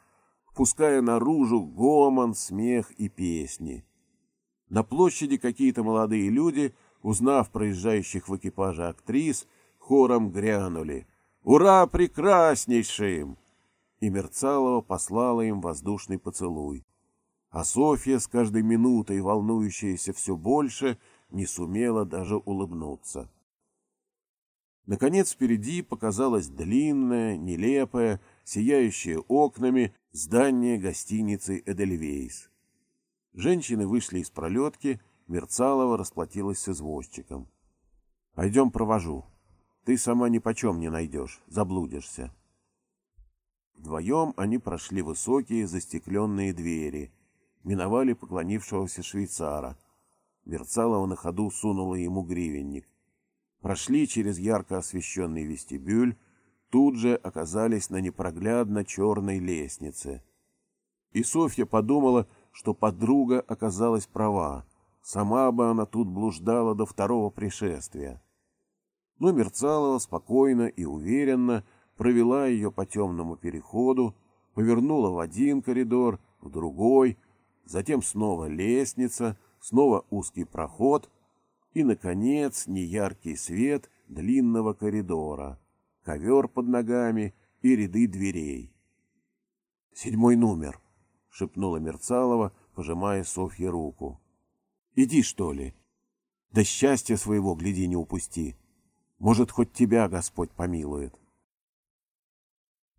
впуская наружу гомон, смех и песни. На площади какие-то молодые люди, узнав проезжающих в экипаже актрис, хором грянули «Ура прекраснейшим!» И Мерцалова послала им воздушный поцелуй. А Софья, с каждой минутой волнующаяся все больше, не сумела даже улыбнуться. Наконец впереди показалось длинное, нелепое, сияющее окнами здание гостиницы «Эдельвейс». Женщины вышли из пролетки, Мерцалова расплатилась с извозчиком. «Пойдем провожу. Ты сама ни почем не найдешь, заблудишься». Вдвоем они прошли высокие застекленные двери миновали поклонившегося швейцара. Мерцалова на ходу сунула ему гривенник. Прошли через ярко освещенный вестибюль, тут же оказались на непроглядно черной лестнице. И Софья подумала, что подруга оказалась права. Сама бы она тут блуждала до второго пришествия. Но Мерцалова спокойно и уверенно провела ее по темному переходу, повернула в один коридор, в другой, затем снова лестница, снова узкий проход и, наконец, неяркий свет длинного коридора, ковер под ногами и ряды дверей. «Седьмой номер», — шепнула Мерцалова, пожимая Софье руку. «Иди, что ли? Да счастья своего, гляди, не упусти. Может, хоть тебя Господь помилует».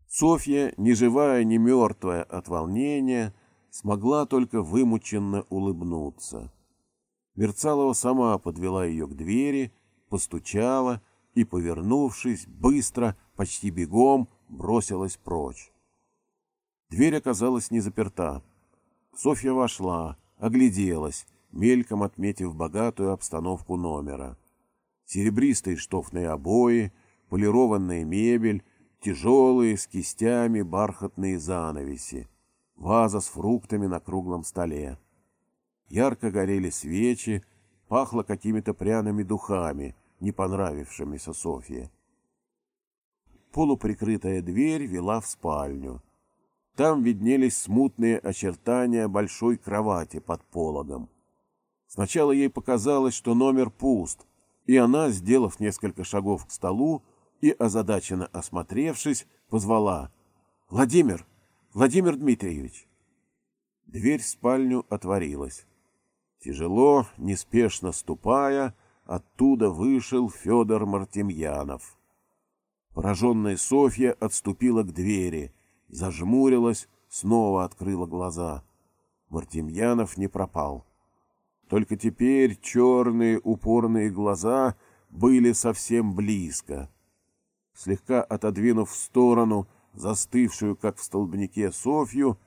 Софья, ни живая, ни мертвая от волнения, смогла только вымученно улыбнуться. Мерцалова сама подвела ее к двери, постучала и, повернувшись, быстро, почти бегом, бросилась прочь. Дверь оказалась не заперта. Софья вошла, огляделась, мельком отметив богатую обстановку номера. Серебристые штофные обои, полированная мебель, тяжелые с кистями бархатные занавеси, ваза с фруктами на круглом столе. Ярко горели свечи, пахло какими-то пряными духами, не понравившимися Софье. Полуприкрытая дверь вела в спальню. Там виднелись смутные очертания большой кровати под пологом. Сначала ей показалось, что номер пуст, и она, сделав несколько шагов к столу и озадаченно осмотревшись, позвала «Владимир! Владимир Дмитриевич!» Дверь в спальню отворилась. Тяжело, неспешно ступая, оттуда вышел Федор Мартемьянов. Пораженная Софья отступила к двери, зажмурилась, снова открыла глаза. Мартемьянов не пропал. Только теперь черные упорные глаза были совсем близко. Слегка отодвинув в сторону застывшую, как в столбнике, Софью,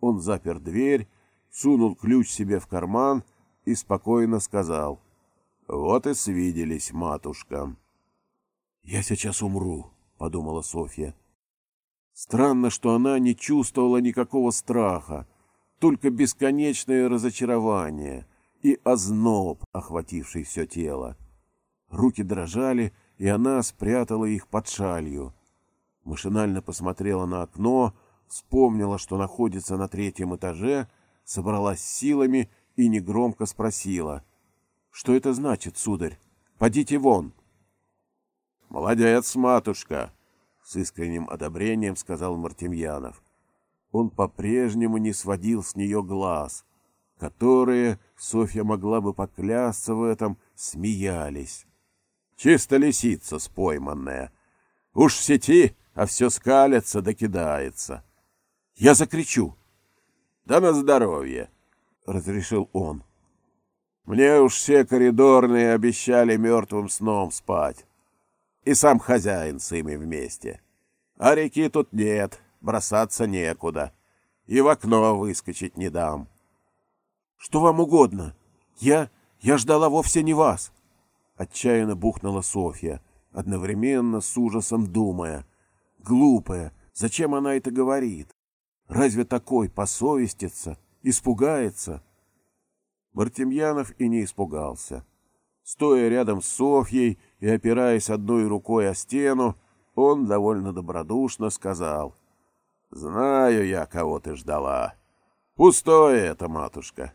он запер дверь, сунул ключ себе в карман — и спокойно сказал. «Вот и свиделись, матушка». «Я сейчас умру», — подумала Софья. Странно, что она не чувствовала никакого страха, только бесконечное разочарование и озноб, охвативший все тело. Руки дрожали, и она спрятала их под шалью. Машинально посмотрела на окно, вспомнила, что находится на третьем этаже, собралась силами и негромко спросила. — Что это значит, сударь? Подите вон! — Молодец, матушка! — с искренним одобрением сказал Мартемьянов. Он по-прежнему не сводил с нее глаз, которые, Софья могла бы поклясться в этом, смеялись. Чисто лисица спойманная. Уж в сети, а все скалится да кидается. Я закричу. Да на здоровье. — разрешил он. «Мне уж все коридорные обещали мертвым сном спать. И сам хозяин с ими вместе. А реки тут нет, бросаться некуда. И в окно выскочить не дам». «Что вам угодно? Я... я ждала вовсе не вас!» Отчаянно бухнула Софья, одновременно с ужасом думая. «Глупая, зачем она это говорит? Разве такой посовестится?» Испугается? Мартемьянов и не испугался. Стоя рядом с Софьей и опираясь одной рукой о стену, он довольно добродушно сказал. «Знаю я, кого ты ждала. Пустое это, матушка.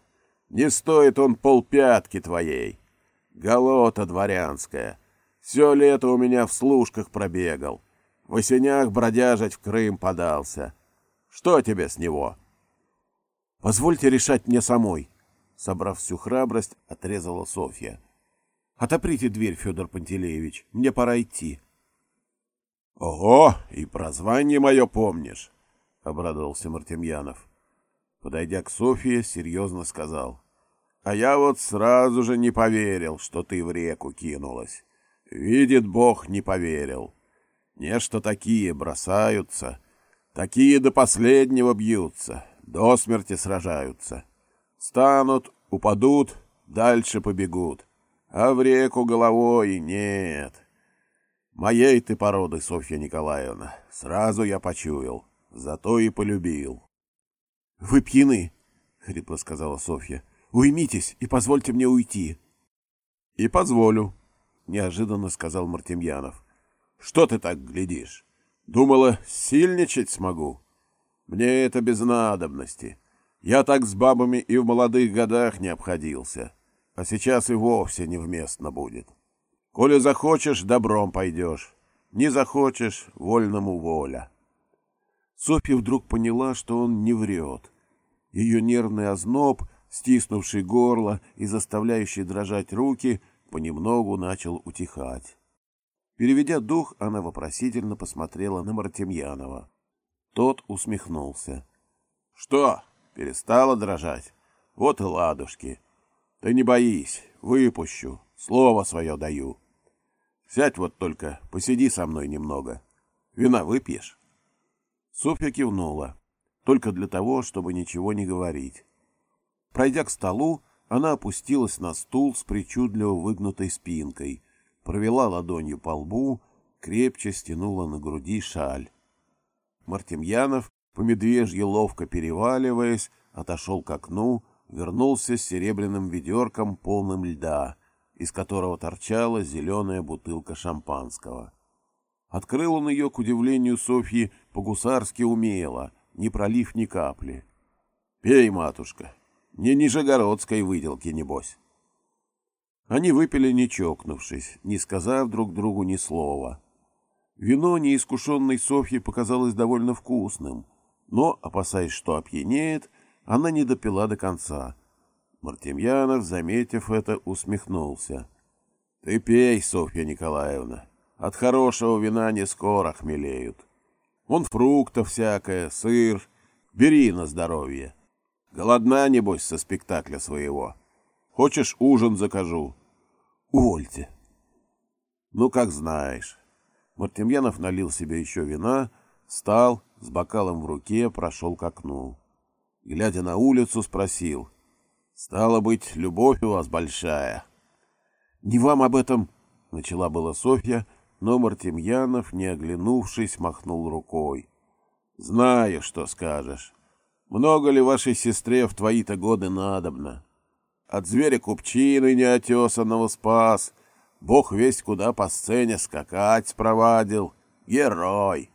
Не стоит он полпятки твоей. Голота дворянская. Все лето у меня в служках пробегал. В осенях бродяжить в Крым подался. Что тебе с него?» Позвольте решать мне самой. Собрав всю храбрость, отрезала Софья. Отоприте дверь, Федор Пантелеевич, мне пора идти. — Ого, и прозвание мое помнишь, — обрадовался Мартемьянов. Подойдя к Софье, серьезно сказал. — А я вот сразу же не поверил, что ты в реку кинулась. Видит Бог, не поверил. Нечто такие бросаются, такие до последнего бьются, до смерти сражаются. Станут, упадут, дальше побегут. А в реку головой нет. Моей ты породы, Софья Николаевна, сразу я почуял, зато и полюбил. — Вы пьяны, — хрипло сказала Софья. — Уймитесь и позвольте мне уйти. — И позволю, — неожиданно сказал Мартемьянов. — Что ты так глядишь? Думала, сильничать смогу? Мне это без надобности. Я так с бабами и в молодых годах не обходился, а сейчас и вовсе невместно будет. Коли захочешь, добром пойдешь, не захочешь — вольному воля. Софья вдруг поняла, что он не врет. Ее нервный озноб, стиснувший горло и заставляющий дрожать руки, понемногу начал утихать. Переведя дух, она вопросительно посмотрела на Мартемьянова. Тот усмехнулся. — Что, перестала дрожать? Вот и ладушки. Ты не боись, выпущу, слово свое даю. Сядь вот только, посиди со мной немного. Вина выпьешь? Софья кивнула, только для того, чтобы ничего не говорить. Пройдя к столу, она опустилась на стул с причудливо выгнутой спинкой, провела ладонью по лбу, крепче стянула на груди шаль. Мартемьянов, по медвежье ловко переваливаясь, отошел к окну, вернулся с серебряным ведерком, полным льда, из которого торчала зеленая бутылка шампанского. Открыл он ее, к удивлению Софьи, по-гусарски умело, не пролив ни капли. — Пей, матушка, не нижегородской выделки, небось. Они выпили, не чокнувшись, не сказав друг другу ни слова. Вино неискушенной Софье показалось довольно вкусным, но, опасаясь, что опьянеет, она не допила до конца. Мартемьянов, заметив это, усмехнулся. — Ты пей, Софья Николаевна, от хорошего вина не скоро хмелеют. Вон фруктов всякое, сыр. Бери на здоровье. Голодна, небось, со спектакля своего. Хочешь, ужин закажу? Увольте. Ну, как знаешь. Мартемьянов налил себе еще вина, встал, с бокалом в руке прошел к окну. Глядя на улицу, спросил. «Стало быть, любовь у вас большая». «Не вам об этом...» — начала была Софья, — но Мартемьянов, не оглянувшись, махнул рукой. — Знаю, что скажешь. Много ли вашей сестре в твои-то годы надобно? От зверя купчины неотесанного спас, бог весть куда по сцене скакать спровадил. Герой!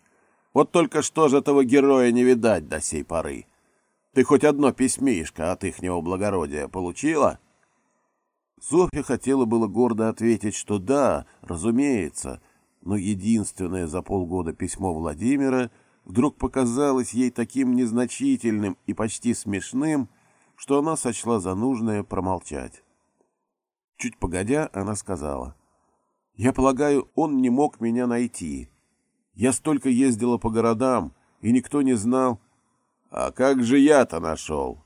Вот только что же этого героя не видать до сей поры? Ты хоть одно письмишко от ихнего благородия получила? Софья хотела было гордо ответить, что да, разумеется, — но единственное за полгода письмо Владимира вдруг показалось ей таким незначительным и почти смешным, что она сочла за нужное промолчать. Чуть погодя, она сказала, «Я полагаю, он не мог меня найти. Я столько ездила по городам, и никто не знал...» «А как же я-то нашел?»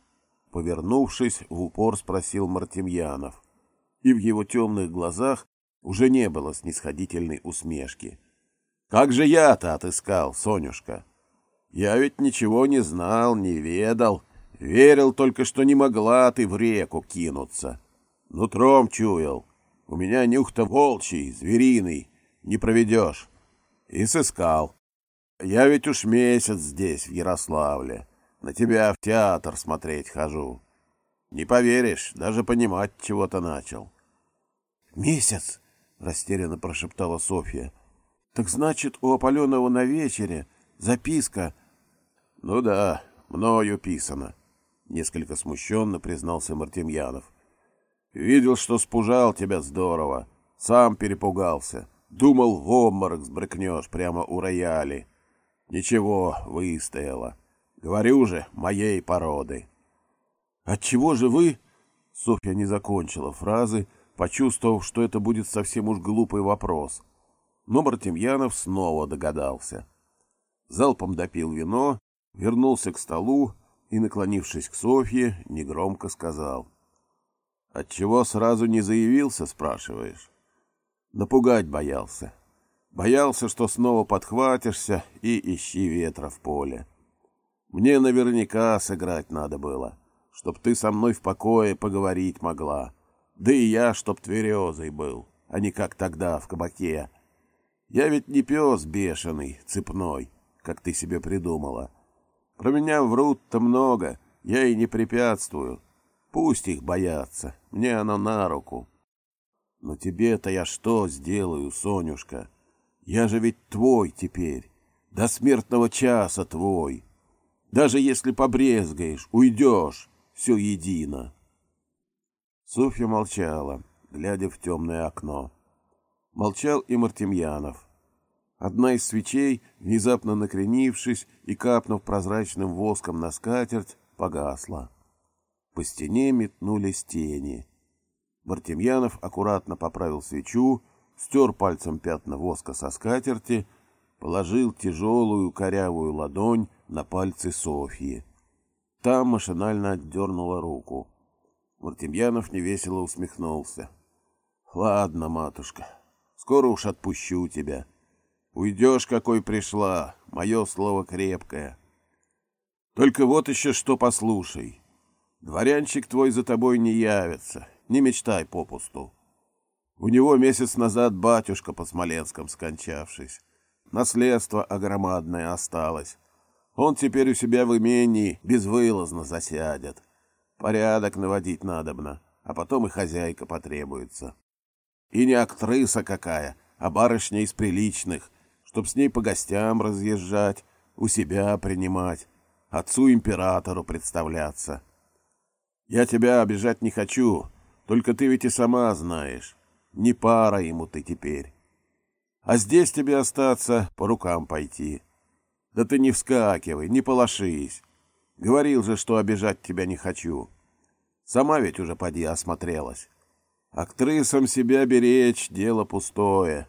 Повернувшись, в упор спросил Мартемьянов. И в его темных глазах уже не было снисходительной усмешки. «Как же я-то отыскал, Сонюшка? Я ведь ничего не знал, не ведал, верил только, что не могла ты в реку кинуться. Нутром чуял. У меня нюх-то волчий, звериный, не проведешь. И сыскал. Я ведь уж месяц здесь, в Ярославле. На тебя в театр смотреть хожу. Не поверишь, даже понимать чего-то начал. — Месяц? — растерянно прошептала Софья. — Так значит, у Аполенова на вечере записка... — Ну да, мною писано, — несколько смущенно признался Мартемьянов. — Видел, что спужал тебя здорово. Сам перепугался. Думал, в обморок сбрыкнешь прямо у рояли. Ничего, выстояла. Говорю же, моей породы. — Отчего же вы... Софья не закончила фразы, — почувствовав, что это будет совсем уж глупый вопрос. Но Мартемьянов снова догадался. Залпом допил вино, вернулся к столу и, наклонившись к Софье, негромко сказал. — Отчего сразу не заявился, спрашиваешь? Напугать боялся. Боялся, что снова подхватишься и ищи ветра в поле. Мне наверняка сыграть надо было. чтоб ты со мной в покое поговорить могла. Да и я, чтоб тверезый был, а не как тогда в кабаке. Я ведь не пес бешеный, цепной, как ты себе придумала. Про меня врут-то много, я и не препятствую. Пусть их боятся, мне оно на руку. Но тебе-то я что сделаю, Сонюшка? Я же ведь твой теперь, до смертного часа твой. Даже если побрезгаешь, уйдешь, все едино. Софья молчала, глядя в темное окно. Молчал и Мартемьянов. Одна из свечей, внезапно накренившись и капнув прозрачным воском на скатерть, погасла. По стене метнулись тени. Мартемьянов аккуратно поправил свечу, стер пальцем пятна воска со скатерти, положил тяжелую корявую ладонь на пальцы Софьи. Та машинально отдернула руку. Мартемьянов невесело усмехнулся. — Ладно, матушка, скоро уж отпущу тебя. Уйдешь, какой пришла, мое слово крепкое. Только вот еще что послушай. Дворянчик твой за тобой не явится, не мечтай попусту. У него месяц назад батюшка по Смоленском скончавшись. Наследство огромадное осталось. Он теперь у себя в имении безвылазно засядет. Порядок наводить надобно, а потом и хозяйка потребуется. И не актриса какая, а барышня из приличных, чтоб с ней по гостям разъезжать, у себя принимать, отцу-императору представляться. Я тебя обижать не хочу, только ты ведь и сама знаешь, не пара ему ты теперь. А здесь тебе остаться, по рукам пойти. Да ты не вскакивай, не полошись. Говорил же, что обижать тебя не хочу. Сама ведь уже поди осмотрелась. Актрисам себя беречь — дело пустое.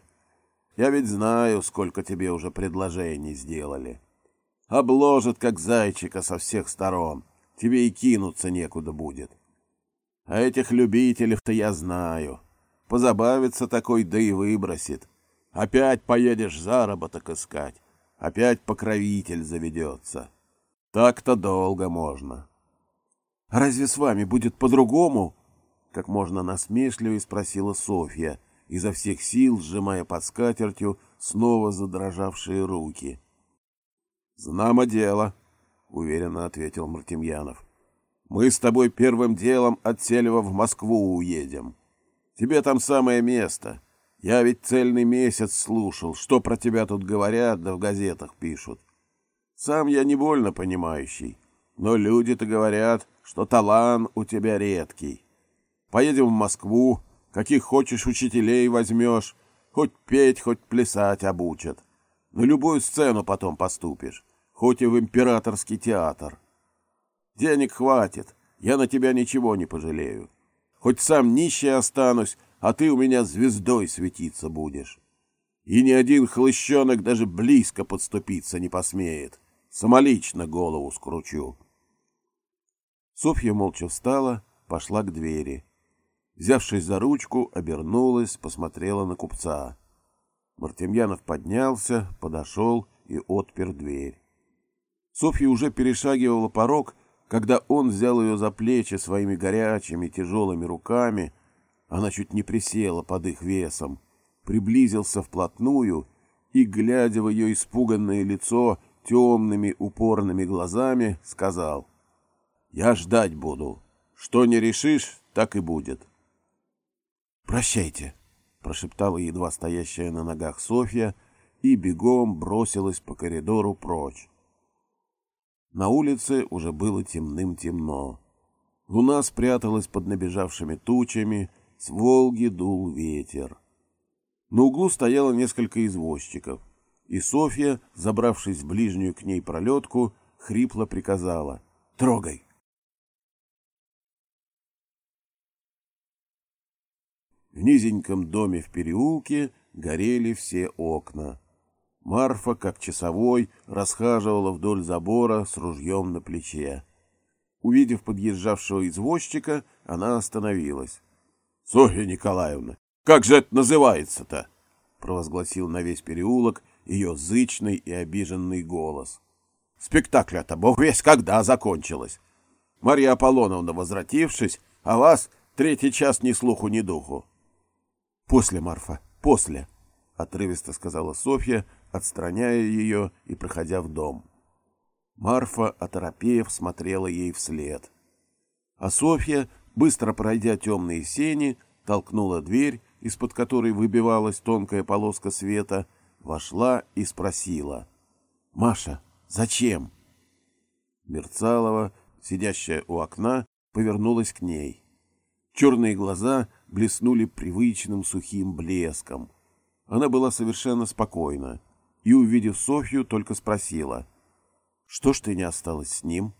Я ведь знаю, сколько тебе уже предложений сделали. Обложат, как зайчика, со всех сторон. Тебе и кинуться некуда будет. А этих любителей-то я знаю. Позабавится такой, да и выбросит. Опять поедешь заработок искать. Опять покровитель заведется. Так-то долго можно. — Разве с вами будет по-другому? — как можно насмешливее спросила Софья, изо всех сил сжимая под скатертью снова задрожавшие руки. — Знамо дело, — уверенно ответил Мартемьянов. «Мы с тобой первым делом от Селева в Москву уедем. Тебе там самое место. Я ведь цельный месяц слушал, что про тебя тут говорят, да в газетах пишут. Сам я не больно понимающий, но люди-то говорят, что талант у тебя редкий. Поедем в Москву, каких хочешь учителей возьмешь, хоть петь, хоть плясать обучат. На любую сцену потом поступишь хоть и в императорский театр. Денег хватит, я на тебя ничего не пожалею. Хоть сам нищий останусь, а ты у меня звездой светиться будешь. И ни один хлыщенок даже близко подступиться не посмеет. Самолично голову скручу. Софья молча встала, пошла к двери. Взявшись за ручку, обернулась, посмотрела на купца. Мартемьянов поднялся, подошел и отпер дверь. Софья уже перешагивала порог, когда он взял ее за плечи своими горячими тяжелыми руками. Она чуть не присела под их весом, приблизился вплотную и, глядя в ее испуганное лицо темными упорными глазами, сказал, «Я ждать буду. Что не решишь, так и будет». «Прощайте», — прошептала едва стоящая на ногах Софья и бегом бросилась по коридору прочь. На улице уже было темным-темно. Луна спряталась под набежавшими тучами, с Волги дул ветер. На углу стояло несколько извозчиков, и Софья, забравшись в ближнюю к ней пролетку, хрипло приказала «Трогай!». В низеньком доме в переулке горели все окна. Марфа, как часовой, расхаживала вдоль забора с ружьем на плече. Увидев подъезжавшего извозчика, она остановилась. — Софья Николаевна, как же это называется-то? — провозгласил на весь переулок ее зычный и обиженный голос. — Спектакль-то бог весь когда закончилось. Марья Аполлоновна, возвратившись, а вас третий час ни слуху, ни духу. — После, Марфа, после, — отрывисто сказала Софья, отстраняя ее и проходя в дом. Марфа, оторопев, смотрела ей вслед. А Софья, быстро пройдя темные сени, толкнула дверь, из-под которой выбивалась тонкая полоска света, вошла и спросила. — Маша, зачем? Мерцалова, сидящая у окна, повернулась к ней. Черные глаза блеснули привычным сухим блеском. Она была совершенно спокойна и, увидев Софью, только спросила. — Что ж ты не осталась с ним?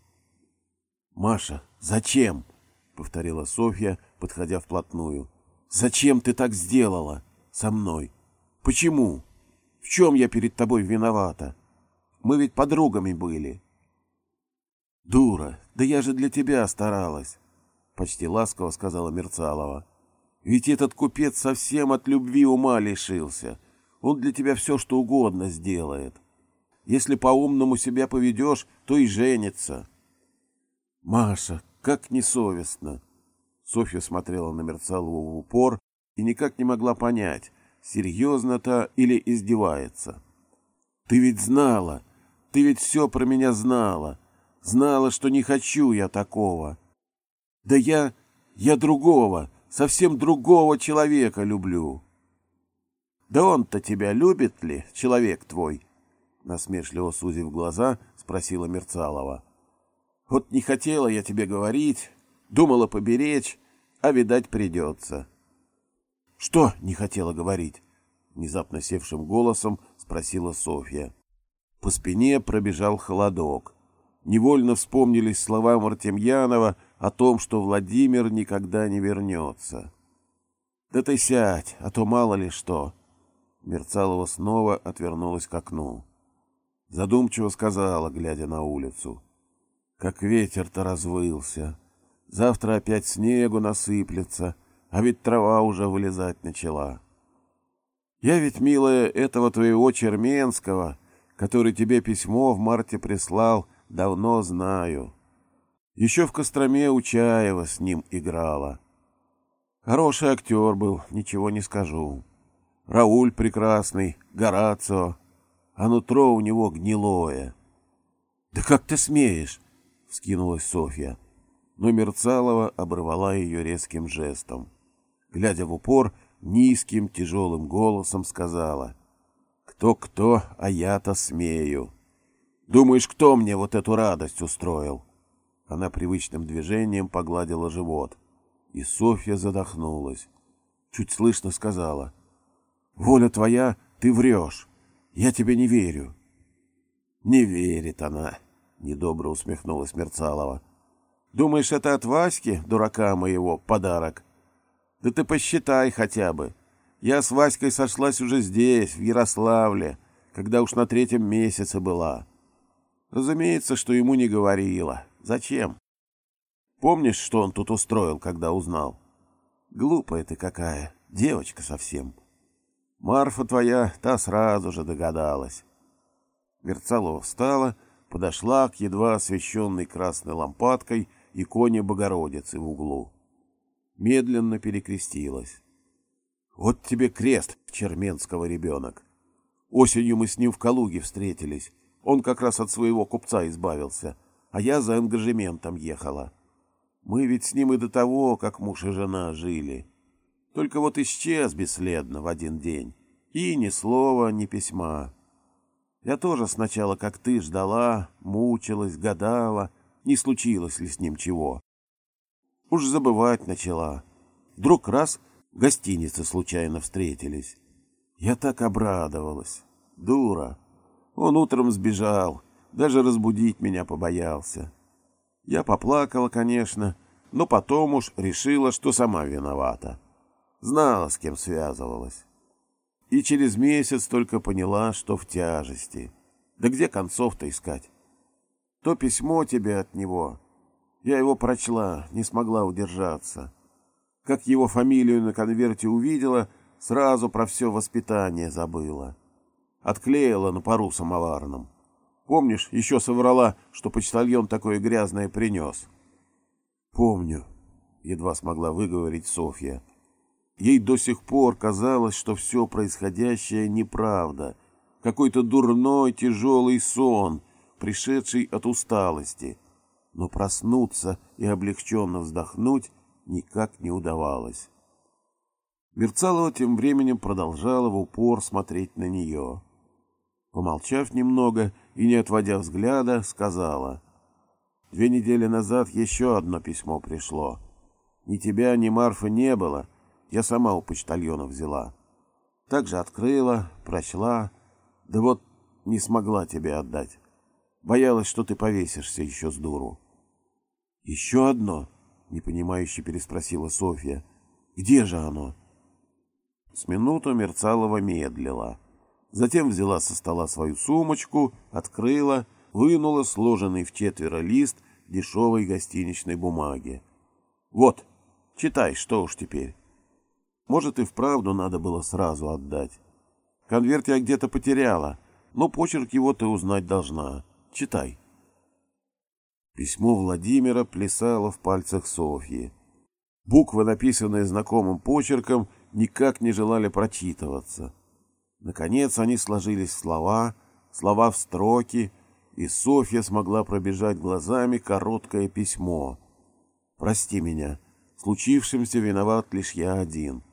— Маша, зачем? — повторила Софья, подходя вплотную. — Зачем ты так сделала со мной? Почему? В чем я перед тобой виновата? Мы ведь подругами были. — Дура, да я же для тебя старалась, — почти ласково сказала Мерцалова. — Ведь этот купец совсем от любви ума лишился. Он для тебя все, что угодно сделает. Если по-умному себя поведешь, то и женится. — Маша, как несовестно! Софья смотрела на Мерцалову в упор и никак не могла понять, серьезно-то или издевается. — Ты ведь знала, ты ведь все про меня знала, знала, что не хочу я такого. Да я, я другого, совсем другого человека люблю. Да он-то тебя любит ли, человек твой? Насмешливо сузив глаза, спросила Мерцалова. Вот не хотела я тебе говорить, думала поберечь, а, видать, придется. Что не хотела говорить? Внезапно севшим голосом спросила Софья. По спине пробежал холодок. Невольно вспомнились слова Мартемьянова о том, что Владимир никогда не вернется. «Да ты сядь, а то мало ли что!» Мерцалова снова отвернулась к окну. Задумчиво сказала, глядя на улицу. «Как ветер-то развылся! Завтра опять снегу насыплется, а ведь трава уже вылезать начала. Я ведь, милая, этого твоего Черменского, который тебе письмо в марте прислал, давно знаю. Еще в Костроме Учаева с ним играла. Хороший актер был, ничего не скажу. Рауль прекрасный, Горацио, а нутро у него гнилое. — Да как ты смеешь? — вскинулась Софья. Но Мерцалова оборвала ее резким жестом. Глядя в упор, низким тяжелым голосом сказала — кто-кто, а я-то смею. Думаешь, кто мне вот эту радость устроил? Она привычным движением погладила живот. И Софья задохнулась. Чуть слышно сказала. «Воля твоя, ты врешь. Я тебе не верю». «Не верит она», — недобро усмехнулась Мерцалова. «Думаешь, это от Васьки, дурака моего, подарок? Да ты посчитай хотя бы. Я с Васькой сошлась уже здесь, в Ярославле, когда уж на третьем месяце была. Разумеется, что ему не говорила. Зачем? Помнишь, что он тут устроил, когда узнал? Глупая ты какая, девочка совсем. Марфа твоя, та сразу же догадалась. Мерцалова встала, подошла к едва освещенной красной лампадкой иконе Богородицы в углу. Медленно перекрестилась. Вот тебе крест черменского ребенок. Осенью мы с ним в Калуге встретились. Он как раз от своего купца избавился, а я за ангажементом ехала. Мы ведь с ним и до того, как муж и жена жили. Только вот исчез бесследно в один день. И ни слова, ни письма. Я тоже сначала, как ты, ждала, мучилась, гадала, не случилось ли с ним чего. Уж забывать начала. Вдруг раз в гостинице случайно встретились. Я так обрадовалась. Дура. Он утром сбежал, даже разбудить меня побоялся. Я поплакала, конечно, но потом уж решила, что сама виновата. Знала, с кем связывалась. И через месяц только поняла, что в тяжести. Да где концов-то искать? То письмо тебе от него. Я его прочла, не смогла удержаться. Как его фамилию на конверте увидела, сразу про все воспитание забыла. Отклеила на пару самоварном. Помнишь, еще соврала, что почтальон такое грязное принес. «Помню», — едва смогла выговорить Софья. Ей до сих пор казалось, что все происходящее неправда, какой-то дурной тяжелый сон, пришедший от усталости. Но проснуться и облегченно вздохнуть никак не удавалось. Мерцалова тем временем продолжала в упор смотреть на нее. Помолчав немного и не отводя взгляда, сказала. «Две недели назад еще одно письмо пришло. Ни тебя, ни Марфы не было, я сама у почтальона взяла. Также открыла, прочла, да вот не смогла тебе отдать. Боялась, что ты повесишься еще с дуру. — Еще одно? — непонимающе переспросила Софья. — Где же оно? С минуту Мерцалова медлила. Затем взяла со стола свою сумочку, открыла, вынула сложенный в четверо лист дешевой гостиничной бумаги. — Вот, читай, что уж теперь. Может, и вправду надо было сразу отдать. Конверт я где-то потеряла, но почерк его ты узнать должна. Читай. Письмо Владимира плясало в пальцах Софьи. Буквы, написанные знакомым почерком, никак не желали прочитываться. Наконец они сложились в слова, слова в строки, и Софья смогла пробежать глазами короткое письмо. «Прости меня, случившимся виноват лишь я один».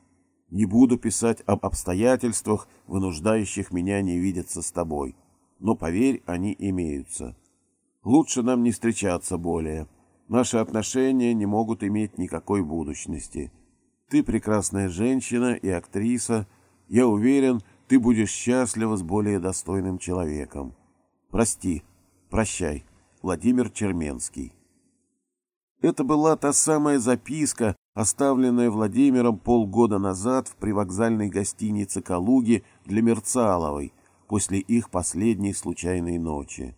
Не буду писать об обстоятельствах, вынуждающих меня не видеться с тобой. Но, поверь, они имеются. Лучше нам не встречаться более. Наши отношения не могут иметь никакой будущности. Ты прекрасная женщина и актриса. Я уверен, ты будешь счастлива с более достойным человеком. Прости, прощай, Владимир Черменский. Это была та самая записка, оставленная Владимиром полгода назад в привокзальной гостинице «Калуги» для Мерцаловой после их последней случайной ночи.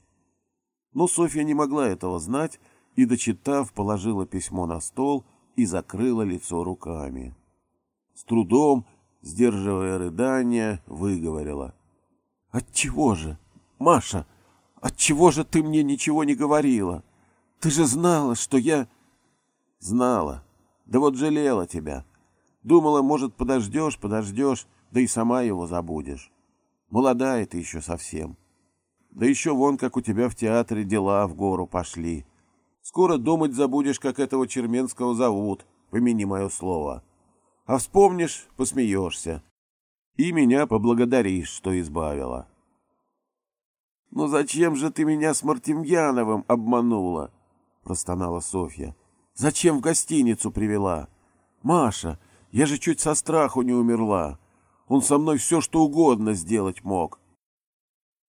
Но Софья не могла этого знать и, дочитав, положила письмо на стол и закрыла лицо руками. С трудом, сдерживая рыдания, выговорила. «Отчего же, Маша, отчего же ты мне ничего не говорила? Ты же знала, что я...» «Знала», да вот жалела тебя. Думала, может, подождешь, подождешь, да и сама его забудешь. Молодая ты еще совсем. Да еще вон, как у тебя в театре дела в гору пошли. Скоро думать забудешь, как этого Черменского зовут, помяни мое слово. А вспомнишь — посмеешься. И меня поблагодаришь, что избавила. — Ну зачем же ты меня с Мартемьяновым обманула? — простонала Софья. Зачем в гостиницу привела? Маша, я же чуть со страху не умерла. Он со мной все, что угодно сделать мог.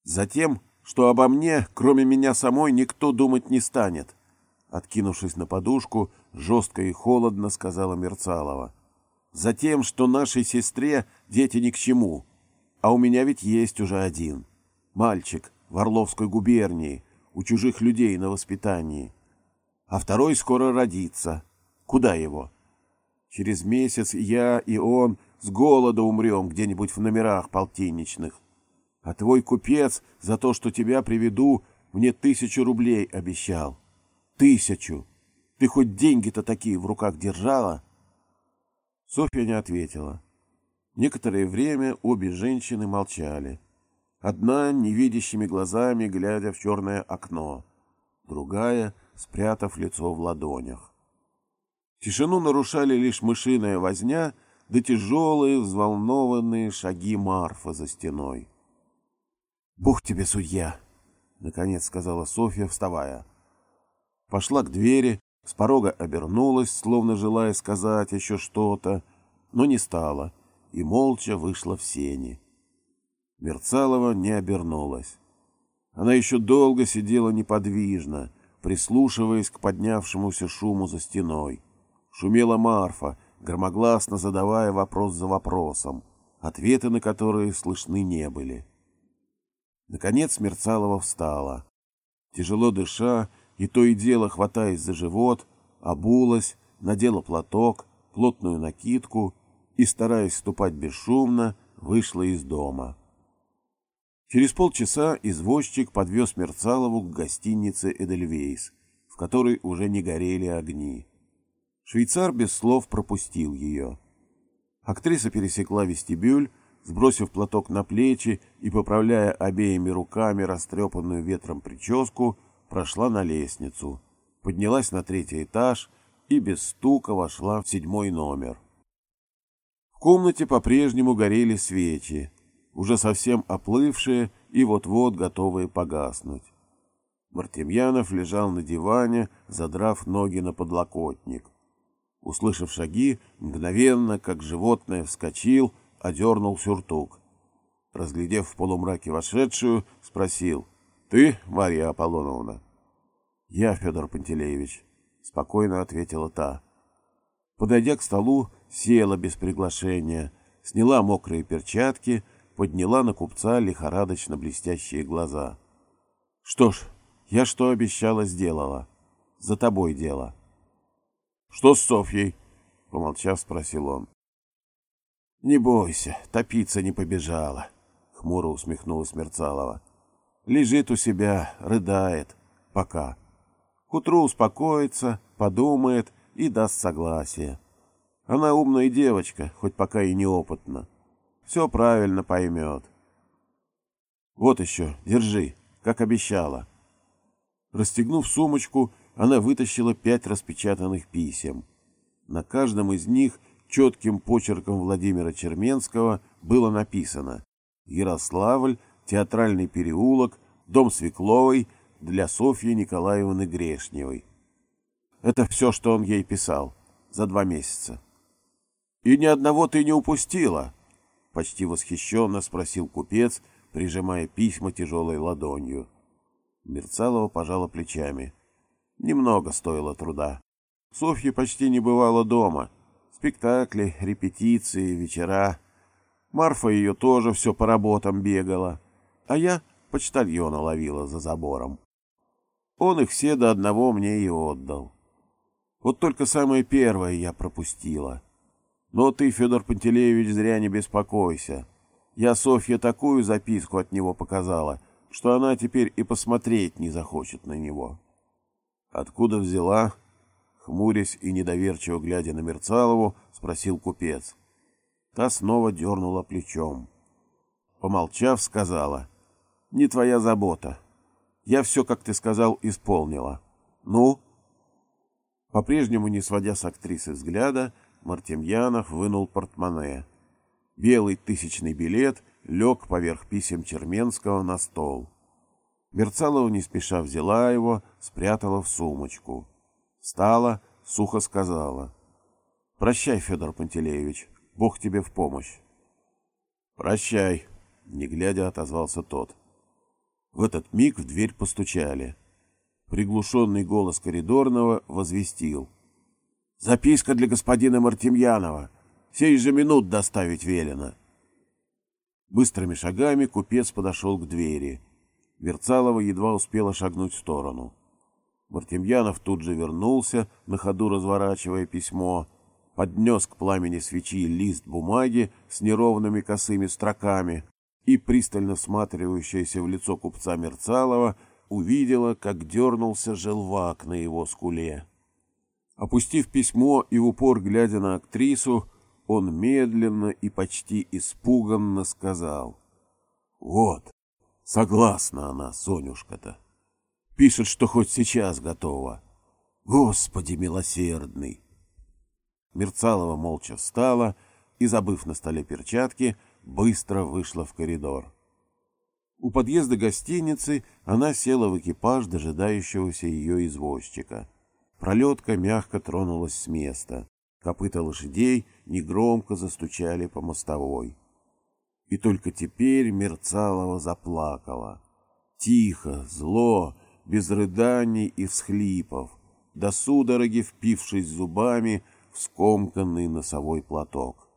Затем, что обо мне, кроме меня самой, никто думать не станет. Откинувшись на подушку, жестко и холодно сказала Мерцалова. Затем, что нашей сестре дети ни к чему. А у меня ведь есть уже один. Мальчик в Орловской губернии, у чужих людей на воспитании а второй скоро родится. Куда его? Через месяц я и он с голода умрем где-нибудь в номерах полтинничных. А твой купец за то, что тебя приведу, мне тысячу рублей обещал. Тысячу! Ты хоть деньги-то такие в руках держала?» Софья не ответила. Некоторое время обе женщины молчали. Одна невидящими глазами, глядя в черное окно. Другая спрятав лицо в ладонях. Тишину нарушали лишь мышиная возня да тяжелые взволнованные шаги Марфа за стеной. — Бог тебе судья! — наконец сказала Софья, вставая. Пошла к двери, с порога обернулась, словно желая сказать еще что-то, но не стала, и молча вышла в сени. Мерцалова не обернулась. Она еще долго сидела неподвижно, прислушиваясь к поднявшемуся шуму за стеной. Шумела Марфа, громогласно задавая вопрос за вопросом, ответы на которые слышны не были. Наконец Мерцалова встала. Тяжело дыша и то и дело хватаясь за живот, обулась, надела платок, плотную накидку и, стараясь ступать бесшумно, вышла из дома. Через полчаса извозчик подвез Мерцалову к гостинице «Эдельвейс», в которой уже не горели огни. Швейцар без слов пропустил ее. Актриса пересекла вестибюль, сбросив платок на плечи и, поправляя обеими руками растрепанную ветром прическу, прошла на лестницу, поднялась на третий этаж и без стука вошла в седьмой номер. В комнате по-прежнему горели свечи, уже совсем оплывшие и вот-вот готовые погаснуть. Мартемьянов лежал на диване, задрав ноги на подлокотник. Услышав шаги, мгновенно, как животное, вскочил, одернул сюртук. Разглядев в полумраке вошедшую, спросил. — Ты, Марья Аполлоновна? — Я, Федор Пантелеевич, — спокойно ответила та. Подойдя к столу, села без приглашения, сняла мокрые перчатки, подняла на купца лихорадочно блестящие глаза. — Что ж, я что обещала, сделала. За тобой дело. — Что с Софьей? — помолчав, спросил он. — Не бойся, топиться не побежала, — хмуро усмехнулась Мерцалова. — Лежит у себя, рыдает. Пока. К утру успокоится, подумает и даст согласие. Она умная девочка, хоть пока и неопытна. Все правильно поймет. Вот еще, держи, как обещала. Расстегнув сумочку, она вытащила пять распечатанных писем. На каждом из них четким почерком Владимира Черменского было написано «Ярославль, театральный переулок, дом Свекловой, для Софьи Николаевны Грешневой». Это все, что он ей писал за два месяца. «И ни одного ты не упустила?» — почти восхищенно спросил купец, прижимая письма тяжелой ладонью. Мерцалова пожала плечами. Немного стоило труда. Софья почти не бывала дома. Спектакли, репетиции, вечера. Марфа ее тоже все по работам бегала. А я почтальона ловила за забором. Он их все до одного мне и отдал. Вот только самое первое я пропустила. Но ты, Федор Пантелеевич, зря не беспокойся. Я Софье такую записку от него показала, что она теперь и посмотреть не захочет на него. Откуда взяла? Хмурясь и недоверчиво глядя на Мерцалову, спросил купец. Та снова дернула плечом. Помолчав, сказала. «Не твоя забота. Я все, как ты сказал, исполнила. Ну?» По-прежнему, не сводя с актрисы взгляда, Мартемьянов вынул портмоне. Белый тысячный билет лег поверх писем Черменского на стол. Мерцалова не спеша взяла его, спрятала в сумочку. Встала, сухо сказала. — Прощай, Федор Пантелеевич, Бог тебе в помощь. — Прощай, — не глядя отозвался тот. В этот миг в дверь постучали. Приглушенный голос коридорного возвестил. — Записка для господина Мартемьянова. Сей же минут доставить велено. Быстрыми шагами купец подошел к двери — Верцалова едва успела шагнуть в сторону. Мартемьянов тут же вернулся, на ходу разворачивая письмо, поднес к пламени свечи лист бумаги с неровными косыми строками и, пристально всматривающаяся в лицо купца Мерцалова, увидела, как дернулся желвак на его скуле. Опустив письмо и в упор глядя на актрису, он медленно и почти испуганно сказал «Вот, Согласна она, Сонюшка-то. Пишет, что хоть сейчас готова. Господи милосердный! Мерцалова молча встала и, забыв на столе перчатки, быстро вышла в коридор. У подъезда гостиницы она села в экипаж дожидающегося ее извозчика. Пролетка мягко тронулась с места. Копыта лошадей негромко застучали по мостовой. И только теперь Мерцалова заплакала. Тихо, зло, без рыданий и всхлипов, до судороги впившись зубами в скомканный носовой платок.